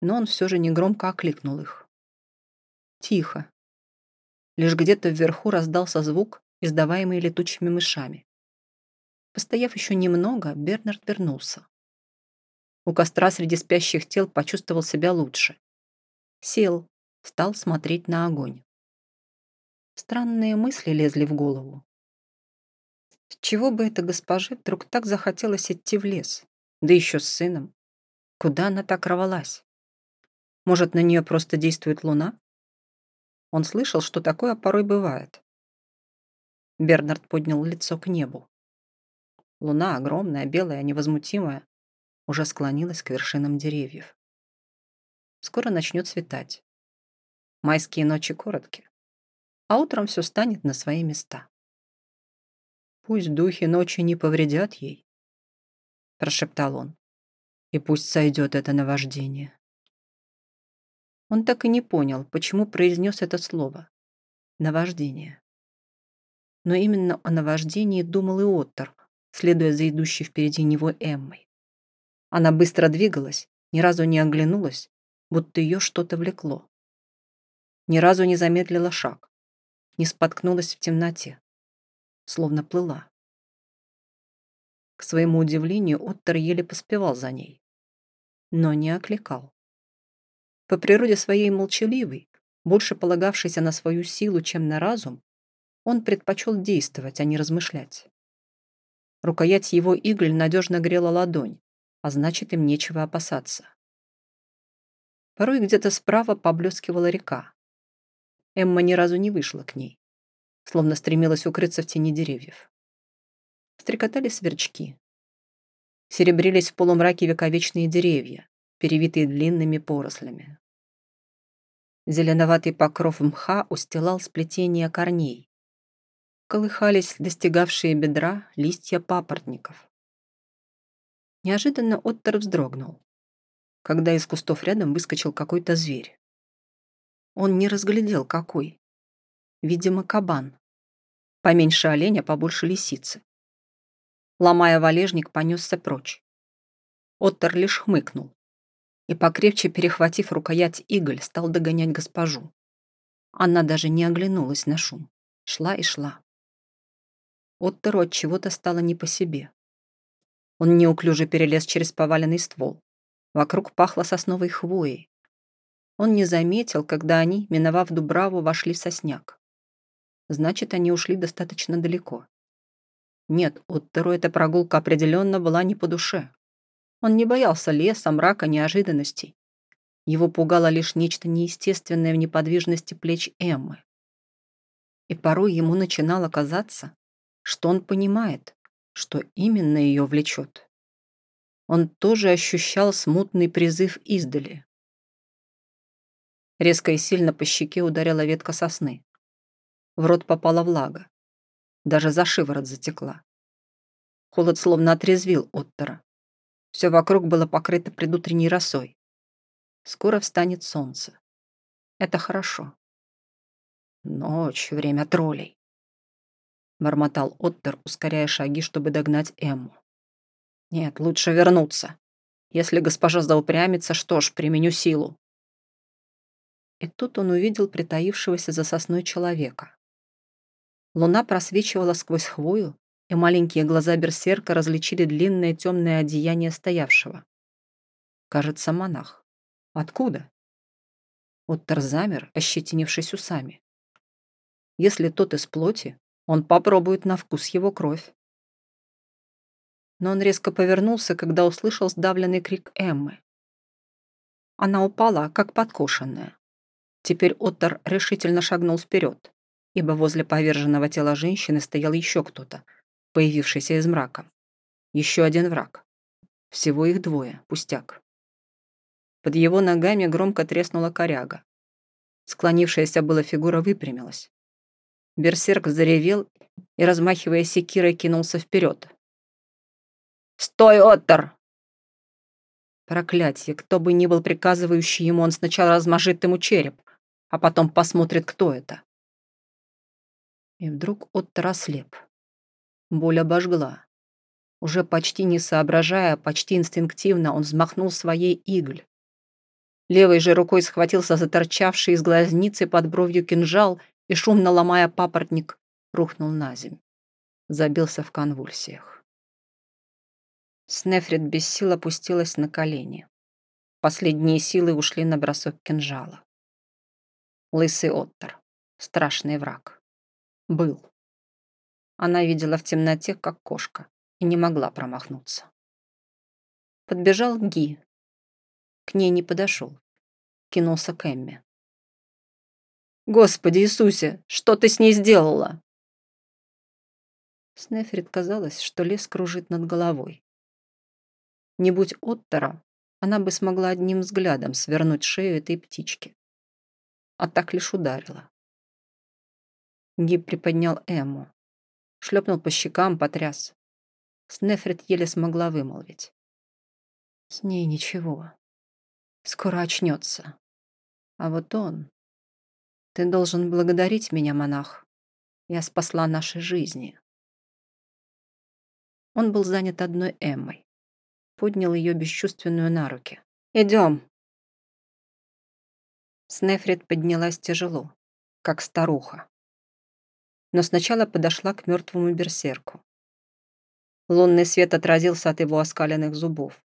Но он все же негромко окликнул их. Тихо. Лишь где-то вверху раздался звук, издаваемый летучими мышами. Постояв еще немного, Бернард вернулся. У костра среди спящих тел почувствовал себя лучше. Сел, стал смотреть на огонь. Странные мысли лезли в голову. С чего бы это госпоже вдруг так захотелось идти в лес? Да еще с сыном. Куда она так рвалась? Может, на нее просто действует луна? Он слышал, что такое порой бывает. Бернард поднял лицо к небу. Луна, огромная, белая, невозмутимая, уже склонилась к вершинам деревьев. Скоро начнет светать. Майские ночи короткие, а утром все станет на свои места. «Пусть духи ночи не повредят ей», — прошептал он, «и пусть сойдет это наваждение». Он так и не понял, почему произнес это слово «наваждение». Но именно о наваждении думал и Оттер, следуя за идущей впереди него Эммой. Она быстро двигалась, ни разу не оглянулась, будто ее что-то влекло. Ни разу не замедлила шаг, не споткнулась в темноте, словно плыла. К своему удивлению, Оттер еле поспевал за ней, но не окликал. По природе своей молчаливый, больше полагавшийся на свою силу, чем на разум, он предпочел действовать, а не размышлять. Рукоять его игль надежно грела ладонь, а значит, им нечего опасаться. Порой где-то справа поблескивала река. Эмма ни разу не вышла к ней, словно стремилась укрыться в тени деревьев. Стрекотали сверчки. Серебрились в полумраке вековечные деревья, перевитые длинными порослями. Зеленоватый покров мха устилал сплетение корней. Колыхались достигавшие бедра листья папоротников. Неожиданно Оттер вздрогнул, когда из кустов рядом выскочил какой-то зверь. Он не разглядел, какой. Видимо, кабан. Поменьше оленя, побольше лисицы. Ломая валежник, понесся прочь. Оттер лишь хмыкнул и, покрепче перехватив рукоять иголь, стал догонять госпожу. Она даже не оглянулась на шум. Шла и шла. Оттеру от чего-то стало не по себе. Он неуклюже перелез через поваленный ствол. Вокруг пахло сосновой хвоей. Он не заметил, когда они, миновав Дубраву, вошли в сосняк. Значит, они ушли достаточно далеко. Нет, Оттеру эта прогулка определенно была не по душе. Он не боялся леса, мрака, неожиданностей. Его пугало лишь нечто неестественное в неподвижности плеч Эммы. И порой ему начинало казаться, что он понимает, что именно ее влечет. Он тоже ощущал смутный призыв издали. Резко и сильно по щеке ударила ветка сосны. В рот попала влага. Даже за шиворот затекла. Холод словно отрезвил Оттера. Все вокруг было покрыто предутренней росой. Скоро встанет солнце. Это хорошо. Ночь, время троллей. — бормотал Оттер, ускоряя шаги, чтобы догнать Эмму. «Нет, лучше вернуться. Если госпожа заупрямится, что ж, применю силу». И тут он увидел притаившегося за сосной человека. Луна просвечивала сквозь хвою, и маленькие глаза берсерка различили длинное темное одеяние стоявшего. Кажется, монах. Откуда? Оттер замер, ощетинившись усами. Если тот из плоти, он попробует на вкус его кровь. Но он резко повернулся, когда услышал сдавленный крик Эммы. Она упала, как подкошенная. Теперь Оттер решительно шагнул вперед, ибо возле поверженного тела женщины стоял еще кто-то, появившийся из мрака. Еще один враг. Всего их двое, пустяк. Под его ногами громко треснула коряга. Склонившаяся была фигура выпрямилась. Берсерк заревел и, размахивая секирой, кинулся вперед. «Стой, Оттер!» Проклятье, кто бы ни был приказывающий ему, он сначала размажет ему череп, а потом посмотрит, кто это. И вдруг Оттер ослеп. Боль обожгла. Уже почти не соображая, почти инстинктивно, он взмахнул своей игль. Левой же рукой схватился за торчавший из глазницы под бровью кинжал и, шумно ломая папоротник, рухнул на земь. Забился в конвульсиях. Снефрит без сил опустилась на колени. Последние силы ушли на бросок кинжала. Лысый Оттер. Страшный враг. Был. Она видела в темноте, как кошка, и не могла промахнуться. Подбежал Ги. К ней не подошел. Кинулся к Эмме. «Господи Иисусе, что ты с ней сделала?» Снефрит казалось, что лес кружит над головой. Не будь Оттера, она бы смогла одним взглядом свернуть шею этой птички. А так лишь ударила. Гиб приподнял Эмму, шлепнул по щекам, потряс. Снефрит еле смогла вымолвить. С ней ничего. Скоро очнется. А вот он... Ты должен благодарить меня, монах. Я спасла наши жизни. Он был занят одной Эммой. Поднял ее бесчувственную на руки. «Идем!» Снефрит поднялась тяжело, как старуха. Но сначала подошла к мертвому берсерку. Лунный свет отразился от его оскаленных зубов.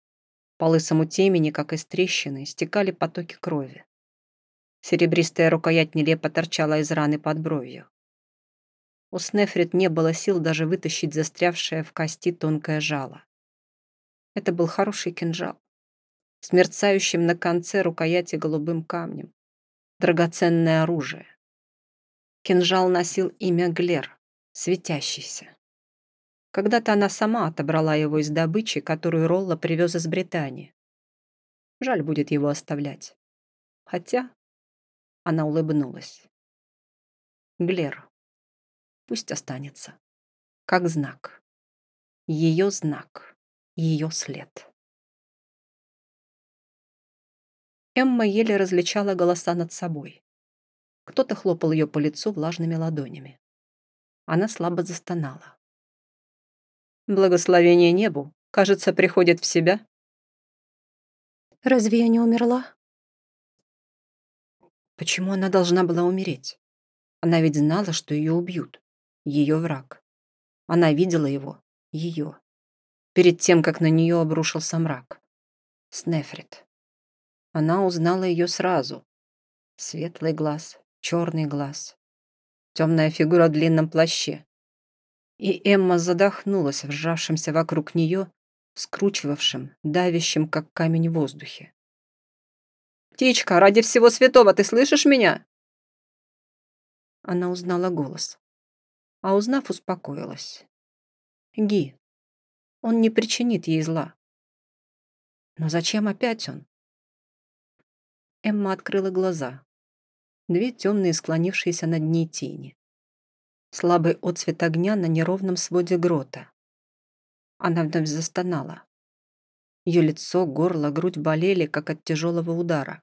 По лысому темени, как из трещины, стекали потоки крови. Серебристая рукоять нелепо торчала из раны под бровью. У Снефрит не было сил даже вытащить застрявшее в кости тонкое жало. Это был хороший кинжал, с мерцающим на конце рукояти голубым камнем. Драгоценное оружие. Кинжал носил имя Глер, светящийся. Когда-то она сама отобрала его из добычи, которую Ролла привез из Британии. Жаль будет его оставлять. Хотя она улыбнулась. Глер. Пусть останется. Как знак. Ее знак. Ее след. Эмма еле различала голоса над собой. Кто-то хлопал ее по лицу влажными ладонями. Она слабо застонала. «Благословение небу, кажется, приходит в себя». «Разве я не умерла?» Почему она должна была умереть? Она ведь знала, что ее убьют ее враг. Она видела его, ее, перед тем, как на нее обрушился мрак. Снефрит. Она узнала ее сразу. Светлый глаз, черный глаз, темная фигура в длинном плаще. И Эмма задохнулась в сжавшемся вокруг нее, скручивавшем, давящем, как камень в воздухе. «Птичка, ради всего святого, ты слышишь меня?» Она узнала голос а узнав, успокоилась. Ги. Он не причинит ей зла. Но зачем опять он? Эмма открыла глаза. Две темные, склонившиеся над ней тени. Слабый отцвет огня на неровном своде грота. Она вновь застонала. Ее лицо, горло, грудь болели, как от тяжелого удара.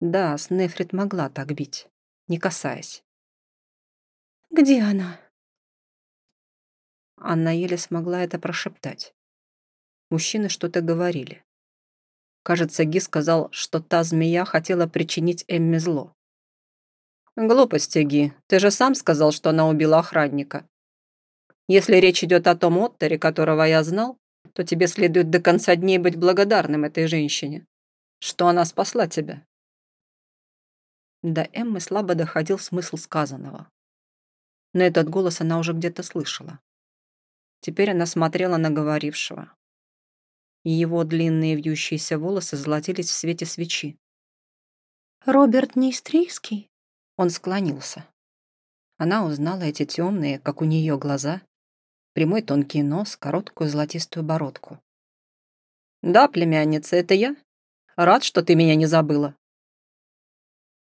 Да, Снефрит могла так бить, не касаясь. Где она?» Анна еле смогла это прошептать. Мужчины что-то говорили. Кажется, Ги сказал, что та змея хотела причинить Эмме зло. «Глупости, Ги. Ты же сам сказал, что она убила охранника. Если речь идет о том Оттере, которого я знал, то тебе следует до конца дней быть благодарным этой женщине, что она спасла тебя». До Эммы слабо доходил смысл сказанного но этот голос она уже где-то слышала. Теперь она смотрела на говорившего. И его длинные вьющиеся волосы золотились в свете свечи. «Роберт Нейстрийский?» Он склонился. Она узнала эти темные, как у нее, глаза, прямой тонкий нос, короткую золотистую бородку. «Да, племянница, это я. Рад, что ты меня не забыла».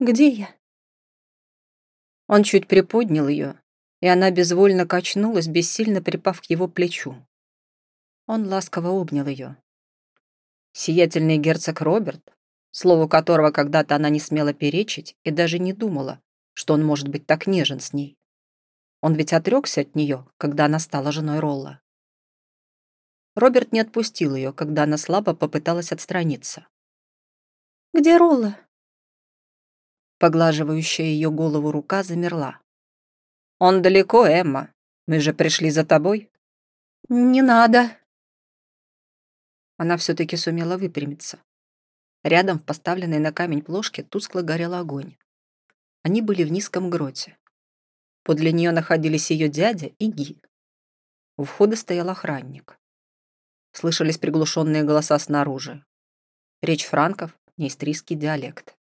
«Где я?» Он чуть приподнял ее, и она безвольно качнулась, бессильно припав к его плечу. Он ласково обнял ее. Сиятельный герцог Роберт, слову которого когда-то она не смела перечить и даже не думала, что он может быть так нежен с ней. Он ведь отрекся от нее, когда она стала женой Ролла. Роберт не отпустил ее, когда она слабо попыталась отстраниться. «Где Ролла?» Поглаживающая ее голову рука замерла. «Он далеко, Эмма. Мы же пришли за тобой». «Не надо». Она все-таки сумела выпрямиться. Рядом в поставленной на камень плошке тускло горел огонь. Они были в низком гроте. Подле нее находились ее дядя и Ги. У входа стоял охранник. Слышались приглушенные голоса снаружи. Речь франков, нейстрийский диалект.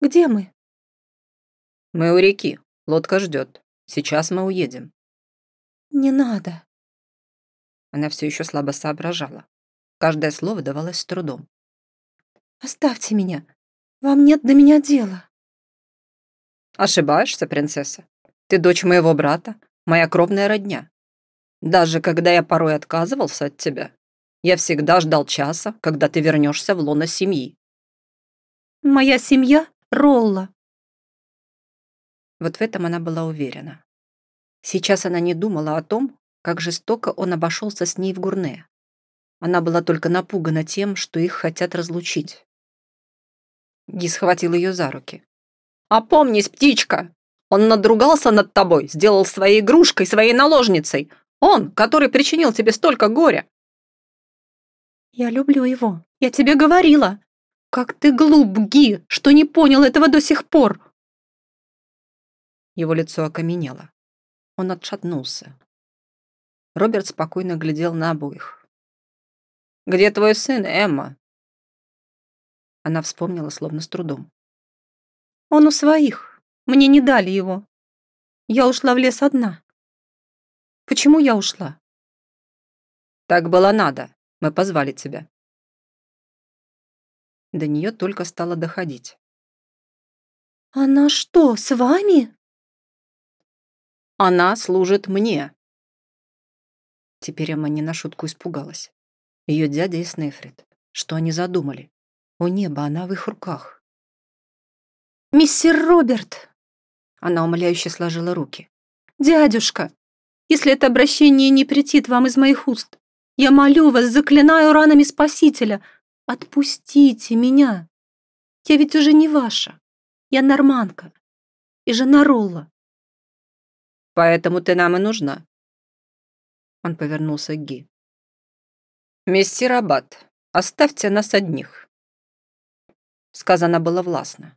«Где мы?» «Мы у реки. Лодка ждет. Сейчас мы уедем». «Не надо». Она все еще слабо соображала. Каждое слово давалось с трудом. «Оставьте меня. Вам нет до меня дела». «Ошибаешься, принцесса. Ты дочь моего брата, моя кровная родня. Даже когда я порой отказывался от тебя, я всегда ждал часа, когда ты вернешься в лоно семьи». «Моя семья — Ролла». Вот в этом она была уверена. Сейчас она не думала о том, как жестоко он обошелся с ней в Гурне. Она была только напугана тем, что их хотят разлучить. Ги схватил ее за руки. «Опомнись, птичка! Он надругался над тобой, сделал своей игрушкой, своей наложницей. Он, который причинил тебе столько горя!» «Я люблю его. Я тебе говорила. Как ты глуп, Ги, что не понял этого до сих пор!» Его лицо окаменело. Он отшатнулся. Роберт спокойно глядел на обоих. «Где твой сын, Эмма?» Она вспомнила, словно с трудом. «Он у своих. Мне не дали его. Я ушла в лес одна. Почему я ушла?» «Так было надо. Мы позвали тебя». До нее только стало доходить. «Она что, с вами?» «Она служит мне». Теперь Эмма не на шутку испугалась. Ее дядя и Снефрит. Что они задумали? О небо, она в их руках. «Миссир Роберт!» Она умоляюще сложила руки. «Дядюшка, если это обращение не претит вам из моих уст, я молю вас, заклинаю ранами Спасителя, отпустите меня. Я ведь уже не ваша. Я норманка и жена Ролла. Поэтому ты нам и нужна. Он повернулся к Ги. «Мессир Аббат, оставьте нас одних». Сказано было властно.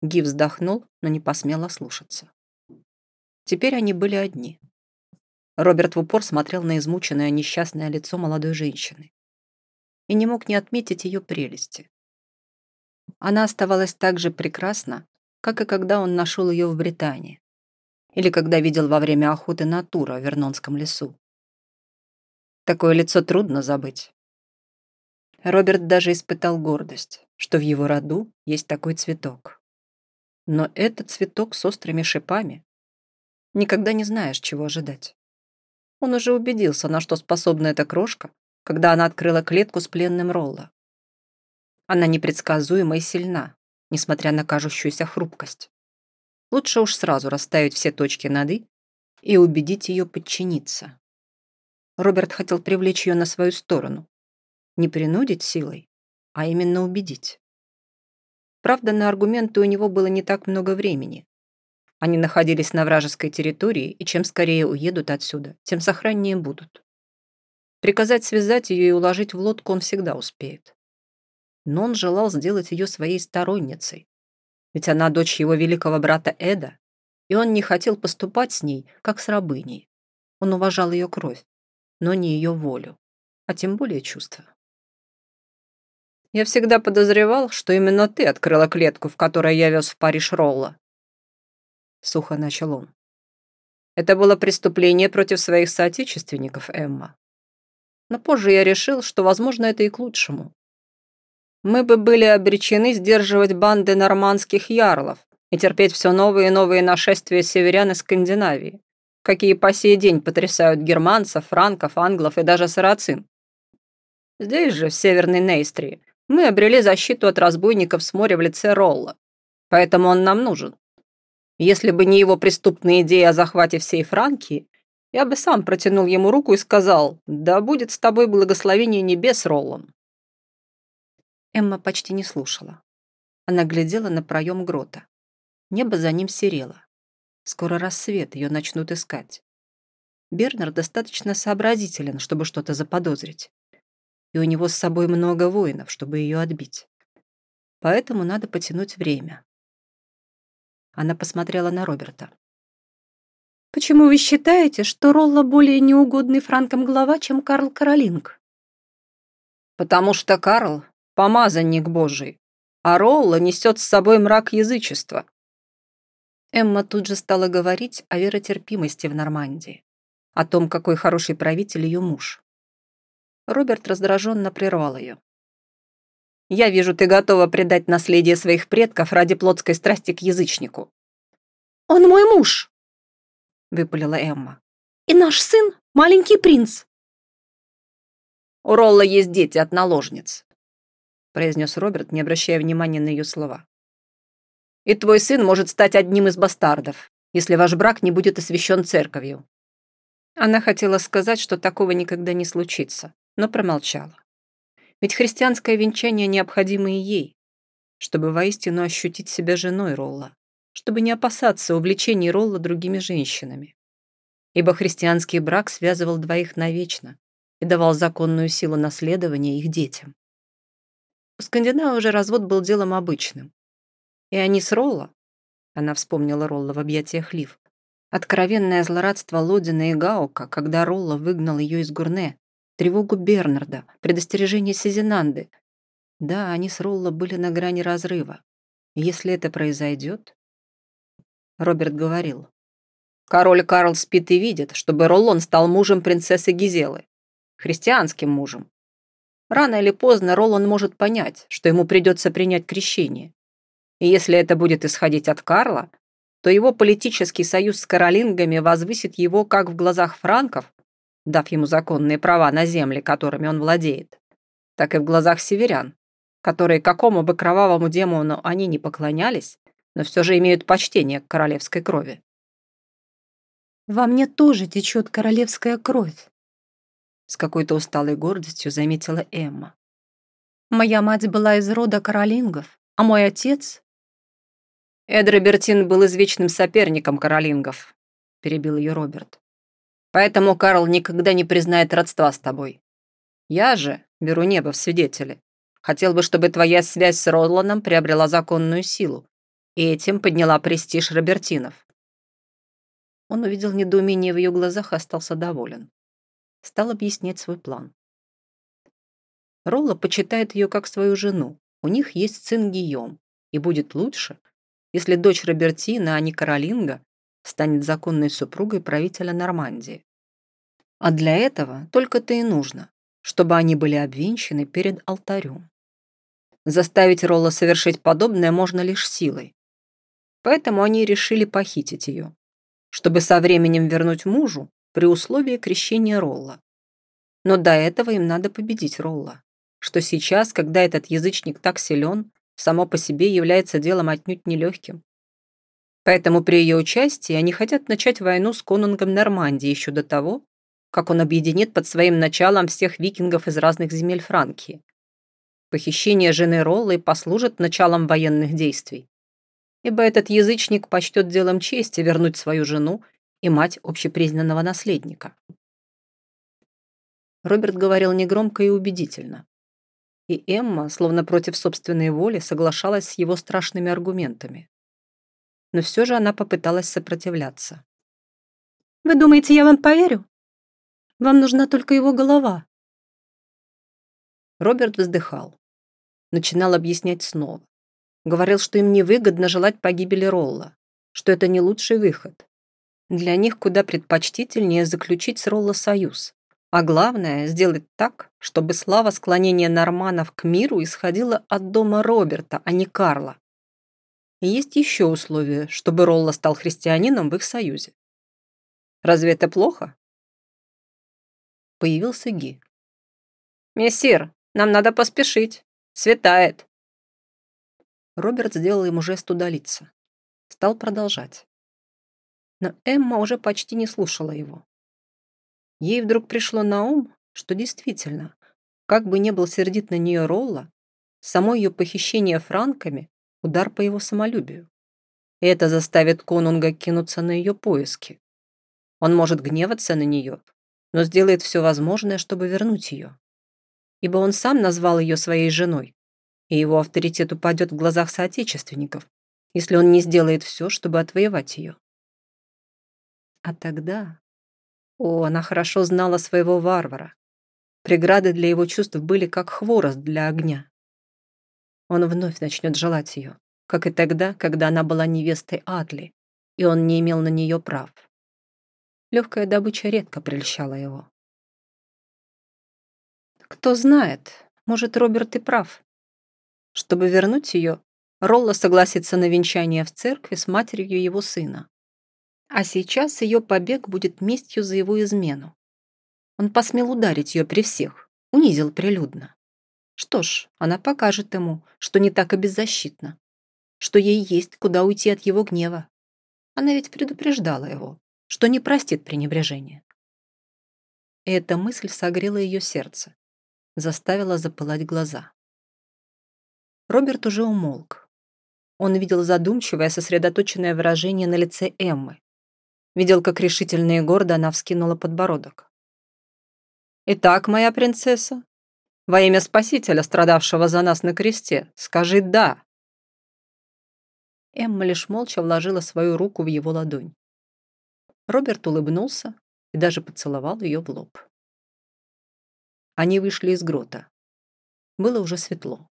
Ги вздохнул, но не посмел ослушаться. Теперь они были одни. Роберт в упор смотрел на измученное несчастное лицо молодой женщины и не мог не отметить ее прелести. Она оставалась так же прекрасна, как и когда он нашел ее в Британии или когда видел во время охоты на Тура в Вернонском лесу. Такое лицо трудно забыть. Роберт даже испытал гордость, что в его роду есть такой цветок. Но этот цветок с острыми шипами. Никогда не знаешь, чего ожидать. Он уже убедился, на что способна эта крошка, когда она открыла клетку с пленным Ролла. Она непредсказуема и сильна, несмотря на кажущуюся хрупкость. Лучше уж сразу расставить все точки над «и» и убедить ее подчиниться. Роберт хотел привлечь ее на свою сторону. Не принудить силой, а именно убедить. Правда, на аргументы у него было не так много времени. Они находились на вражеской территории, и чем скорее уедут отсюда, тем сохраннее будут. Приказать связать ее и уложить в лодку он всегда успеет. Но он желал сделать ее своей сторонницей. Ведь она дочь его великого брата Эда, и он не хотел поступать с ней, как с рабыней. Он уважал ее кровь но не ее волю, а тем более чувства. Я всегда подозревал, что именно ты открыла клетку, в которой я вез в Париж Ролла. Сухо начал он. Это было преступление против своих соотечественников, Эмма. Но позже я решил, что, возможно, это и к лучшему. Мы бы были обречены сдерживать банды нормандских ярлов и терпеть все новые и новые нашествия северян из Скандинавии какие по сей день потрясают германцев, франков, англов и даже сарацин. Здесь же, в Северной Нейстрии, мы обрели защиту от разбойников с моря в лице Ролла. Поэтому он нам нужен. Если бы не его преступная идея о захвате всей Франкии, я бы сам протянул ему руку и сказал, да будет с тобой благословение небес, Роллан. Эмма почти не слушала. Она глядела на проем грота. Небо за ним серело. Скоро рассвет, ее начнут искать. Бернер достаточно сообразителен, чтобы что-то заподозрить. И у него с собой много воинов, чтобы ее отбить. Поэтому надо потянуть время. Она посмотрела на Роберта. «Почему вы считаете, что Ролла более неугодный франкам глава, чем Карл Каролинг?» «Потому что Карл помазанник Божий, а Ролла несет с собой мрак язычества. Эмма тут же стала говорить о веротерпимости в Нормандии, о том, какой хороший правитель ее муж. Роберт раздраженно прервал ее. «Я вижу, ты готова предать наследие своих предков ради плотской страсти к язычнику». «Он мой муж!» — выпалила Эмма. «И наш сын — маленький принц!» «У Ролла есть дети от наложниц», — произнес Роберт, не обращая внимания на ее слова. «И твой сын может стать одним из бастардов, если ваш брак не будет освящен церковью». Она хотела сказать, что такого никогда не случится, но промолчала. Ведь христианское венчание необходимо и ей, чтобы воистину ощутить себя женой Ролла, чтобы не опасаться увлечений Ролла другими женщинами. Ибо христианский брак связывал двоих навечно и давал законную силу наследования их детям. У Скандинава уже развод был делом обычным. И они с Ролла, она вспомнила Ролла в объятиях Лив, откровенное злорадство Лодина и Гаука, когда Ролла выгнал ее из Гурне, тревогу Бернарда, предостережение Сизинанды. Да, они с Ролло были на грани разрыва. если это произойдет... Роберт говорил. Король Карл спит и видит, чтобы Роллон стал мужем принцессы Гизелы. Христианским мужем. Рано или поздно Роллон может понять, что ему придется принять крещение. И если это будет исходить от Карла, то его политический союз с каролингами возвысит его как в глазах франков, дав ему законные права на земли, которыми он владеет, так и в глазах северян, которые какому бы кровавому демону они не поклонялись, но все же имеют почтение к королевской крови. «Во мне тоже течет королевская кровь», с какой-то усталой гордостью заметила Эмма. «Моя мать была из рода каролингов, а мой отец...» «Эдробертин был извечным соперником каролингов», перебил ее Роберт. Поэтому Карл никогда не признает родства с тобой. Я же беру небо в свидетели. Хотел бы, чтобы твоя связь с Родланом приобрела законную силу и этим подняла престиж Робертинов. Он увидел недоумение в ее глазах и остался доволен. Стал объяснять свой план. Ролла почитает ее как свою жену. У них есть сын Гийом. И будет лучше, если дочь Робертина, а не Каролинга, станет законной супругой правителя Нормандии. А для этого только-то и нужно, чтобы они были обвенчаны перед алтарем. Заставить Ролла совершить подобное можно лишь силой. Поэтому они решили похитить ее, чтобы со временем вернуть мужу при условии крещения Ролла. Но до этого им надо победить Ролла, что сейчас, когда этот язычник так силен, само по себе является делом отнюдь нелегким. Поэтому при ее участии они хотят начать войну с конунгом Нормандии еще до того, как он объединит под своим началом всех викингов из разных земель Франкии. Похищение жены Роллы послужит началом военных действий, ибо этот язычник почтет делом чести вернуть свою жену и мать общепризнанного наследника. Роберт говорил негромко и убедительно. И Эмма, словно против собственной воли, соглашалась с его страшными аргументами но все же она попыталась сопротивляться. «Вы думаете, я вам поверю? Вам нужна только его голова». Роберт вздыхал. Начинал объяснять снова. Говорил, что им невыгодно желать погибели Ролла, что это не лучший выход. Для них куда предпочтительнее заключить с Ролла союз, а главное – сделать так, чтобы слава склонения норманов к миру исходила от дома Роберта, а не Карла. Есть еще условие, чтобы Ролла стал христианином в их союзе. Разве это плохо? Появился Ги. «Мессир, нам надо поспешить. Светает». Роберт сделал ему жест удалиться. Стал продолжать. Но Эмма уже почти не слушала его. Ей вдруг пришло на ум, что действительно, как бы не был сердит на нее Ролла, само ее похищение франками Удар по его самолюбию. Это заставит конунга кинуться на ее поиски. Он может гневаться на нее, но сделает все возможное, чтобы вернуть ее. Ибо он сам назвал ее своей женой, и его авторитет упадет в глазах соотечественников, если он не сделает все, чтобы отвоевать ее. А тогда... О, она хорошо знала своего варвара. Преграды для его чувств были как хворост для огня. Он вновь начнет желать ее, как и тогда, когда она была невестой Атли, и он не имел на нее прав. Легкая добыча редко прельщала его. Кто знает, может, Роберт и прав. Чтобы вернуть ее, Ролла согласится на венчание в церкви с матерью его сына. А сейчас ее побег будет местью за его измену. Он посмел ударить ее при всех, унизил прилюдно. Что ж, она покажет ему, что не так и беззащитна, что ей есть куда уйти от его гнева. Она ведь предупреждала его, что не простит пренебрежения. И эта мысль согрела ее сердце, заставила запылать глаза. Роберт уже умолк. Он видел задумчивое, сосредоточенное выражение на лице Эммы. Видел, как решительно и гордо она вскинула подбородок. «Итак, моя принцесса, во имя Спасителя, страдавшего за нас на кресте, скажи «да». Эмма лишь молча вложила свою руку в его ладонь. Роберт улыбнулся и даже поцеловал ее в лоб. Они вышли из грота. Было уже светло.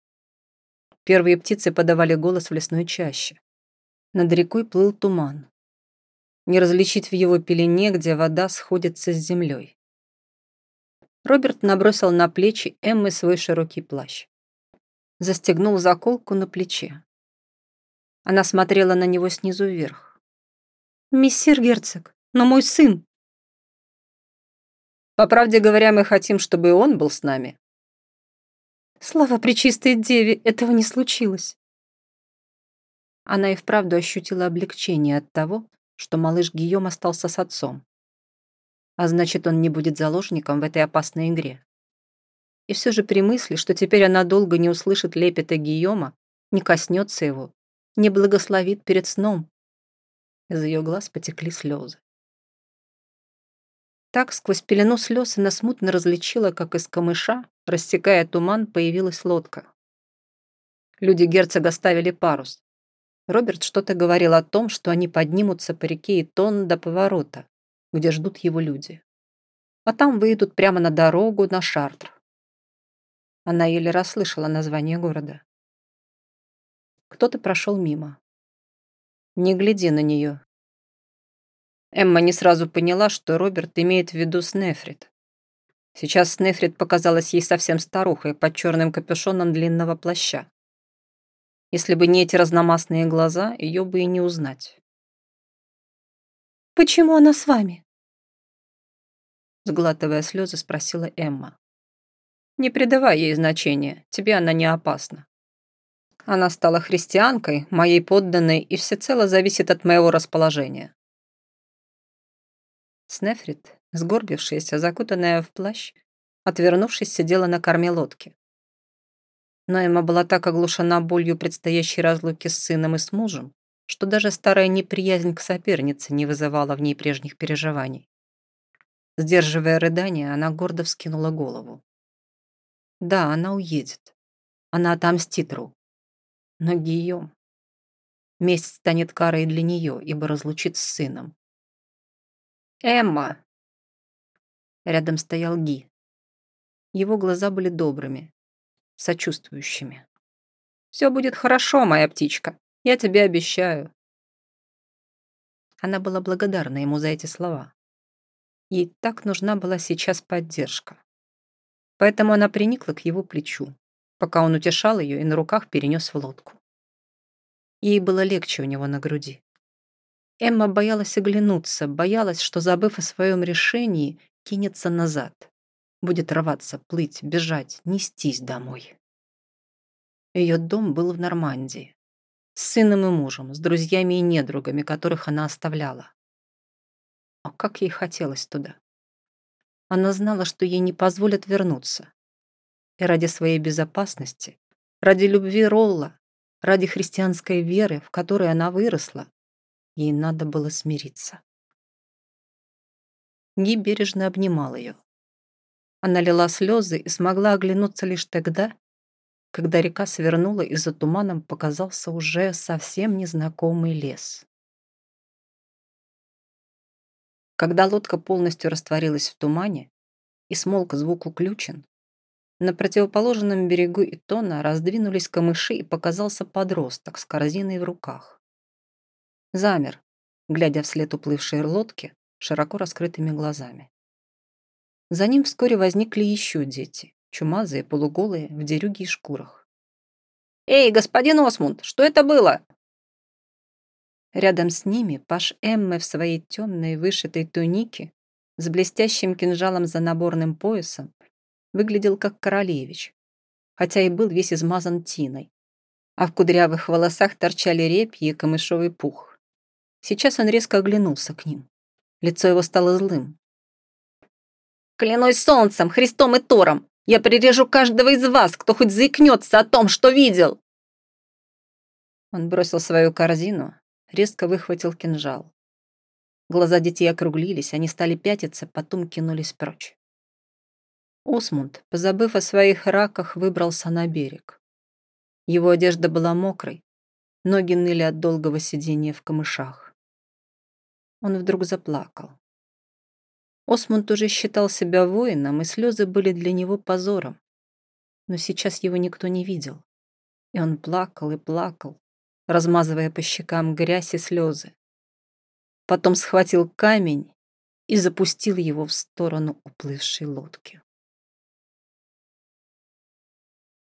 Первые птицы подавали голос в лесной чаще. Над рекой плыл туман. Не различить в его пелене, где вода сходится с землей. Роберт набросил на плечи Эммы свой широкий плащ. Застегнул заколку на плече. Она смотрела на него снизу вверх. «Мессир герцог, но мой сын!» «По правде говоря, мы хотим, чтобы он был с нами». «Слава Пречистой Деве, этого не случилось!» Она и вправду ощутила облегчение от того, что малыш Гийом остался с отцом а значит, он не будет заложником в этой опасной игре. И все же при мысли, что теперь она долго не услышит лепета Гийома, не коснется его, не благословит перед сном, из ее глаз потекли слезы. Так, сквозь пелену слез, она смутно различила, как из камыша, рассекая туман, появилась лодка. Люди герцога ставили парус. Роберт что-то говорил о том, что они поднимутся по реке и тон до поворота где ждут его люди. А там выйдут прямо на дорогу на Шартр. Она еле расслышала название города. Кто-то прошел мимо. Не гляди на нее. Эмма не сразу поняла, что Роберт имеет в виду Снефрит. Сейчас Снефрит показалась ей совсем старухой под черным капюшоном длинного плаща. Если бы не эти разномастные глаза, ее бы и не узнать. «Почему она с вами?» Сглатывая слезы, спросила Эмма. «Не придавай ей значения, тебе она не опасна. Она стала христианкой, моей подданной, и всецело зависит от моего расположения». Снефрит, сгорбившаяся, закутанная в плащ, отвернувшись, сидела на корме лодки. Но Эмма была так оглушена болью предстоящей разлуки с сыном и с мужем, что даже старая неприязнь к сопернице не вызывала в ней прежних переживаний. Сдерживая рыдание, она гордо вскинула голову. Да, она уедет. Она отомстит Ру. Но Гийом... Месть станет карой для нее, ибо разлучит с сыном. «Эмма!» Рядом стоял Ги. Его глаза были добрыми, сочувствующими. «Все будет хорошо, моя птичка. Я тебе обещаю». Она была благодарна ему за эти слова. Ей так нужна была сейчас поддержка. Поэтому она приникла к его плечу, пока он утешал ее и на руках перенес в лодку. Ей было легче у него на груди. Эмма боялась оглянуться, боялась, что, забыв о своем решении, кинется назад. Будет рваться, плыть, бежать, нестись домой. Ее дом был в Нормандии с сыном и мужем, с друзьями и недругами, которых она оставляла. А как ей хотелось туда. Она знала, что ей не позволят вернуться. И ради своей безопасности, ради любви Ролла, ради христианской веры, в которой она выросла, ей надо было смириться. Ги бережно обнимал ее. Она лила слезы и смогла оглянуться лишь тогда, когда река свернула и за туманом показался уже совсем незнакомый лес. Когда лодка полностью растворилась в тумане и смолк звук уключен, На противоположном берегу Итона раздвинулись камыши и показался подросток с корзиной в руках. Замер, глядя вслед уплывшей лодки широко раскрытыми глазами. За ним вскоре возникли еще дети, чумазые, полуголые, в дерюге и шкурах. «Эй, господин Осмунд, что это было?» Рядом с ними паш Эммы в своей темной вышитой тунике с блестящим кинжалом за наборным поясом выглядел как королевич, хотя и был весь измазан тиной, а в кудрявых волосах торчали репьи и камышовый пух. Сейчас он резко оглянулся к ним. Лицо его стало злым. «Клянусь солнцем, Христом и Тором! Я прирежу каждого из вас, кто хоть заикнется о том, что видел!» Он бросил свою корзину, резко выхватил кинжал. Глаза детей округлились, они стали пятиться, потом кинулись прочь. Осмунд, позабыв о своих раках, выбрался на берег. Его одежда была мокрой, ноги ныли от долгого сидения в камышах. Он вдруг заплакал. Осмунд уже считал себя воином, и слезы были для него позором. Но сейчас его никто не видел. И он плакал и плакал, размазывая по щекам грязь и слезы. Потом схватил камень и запустил его в сторону уплывшей лодки.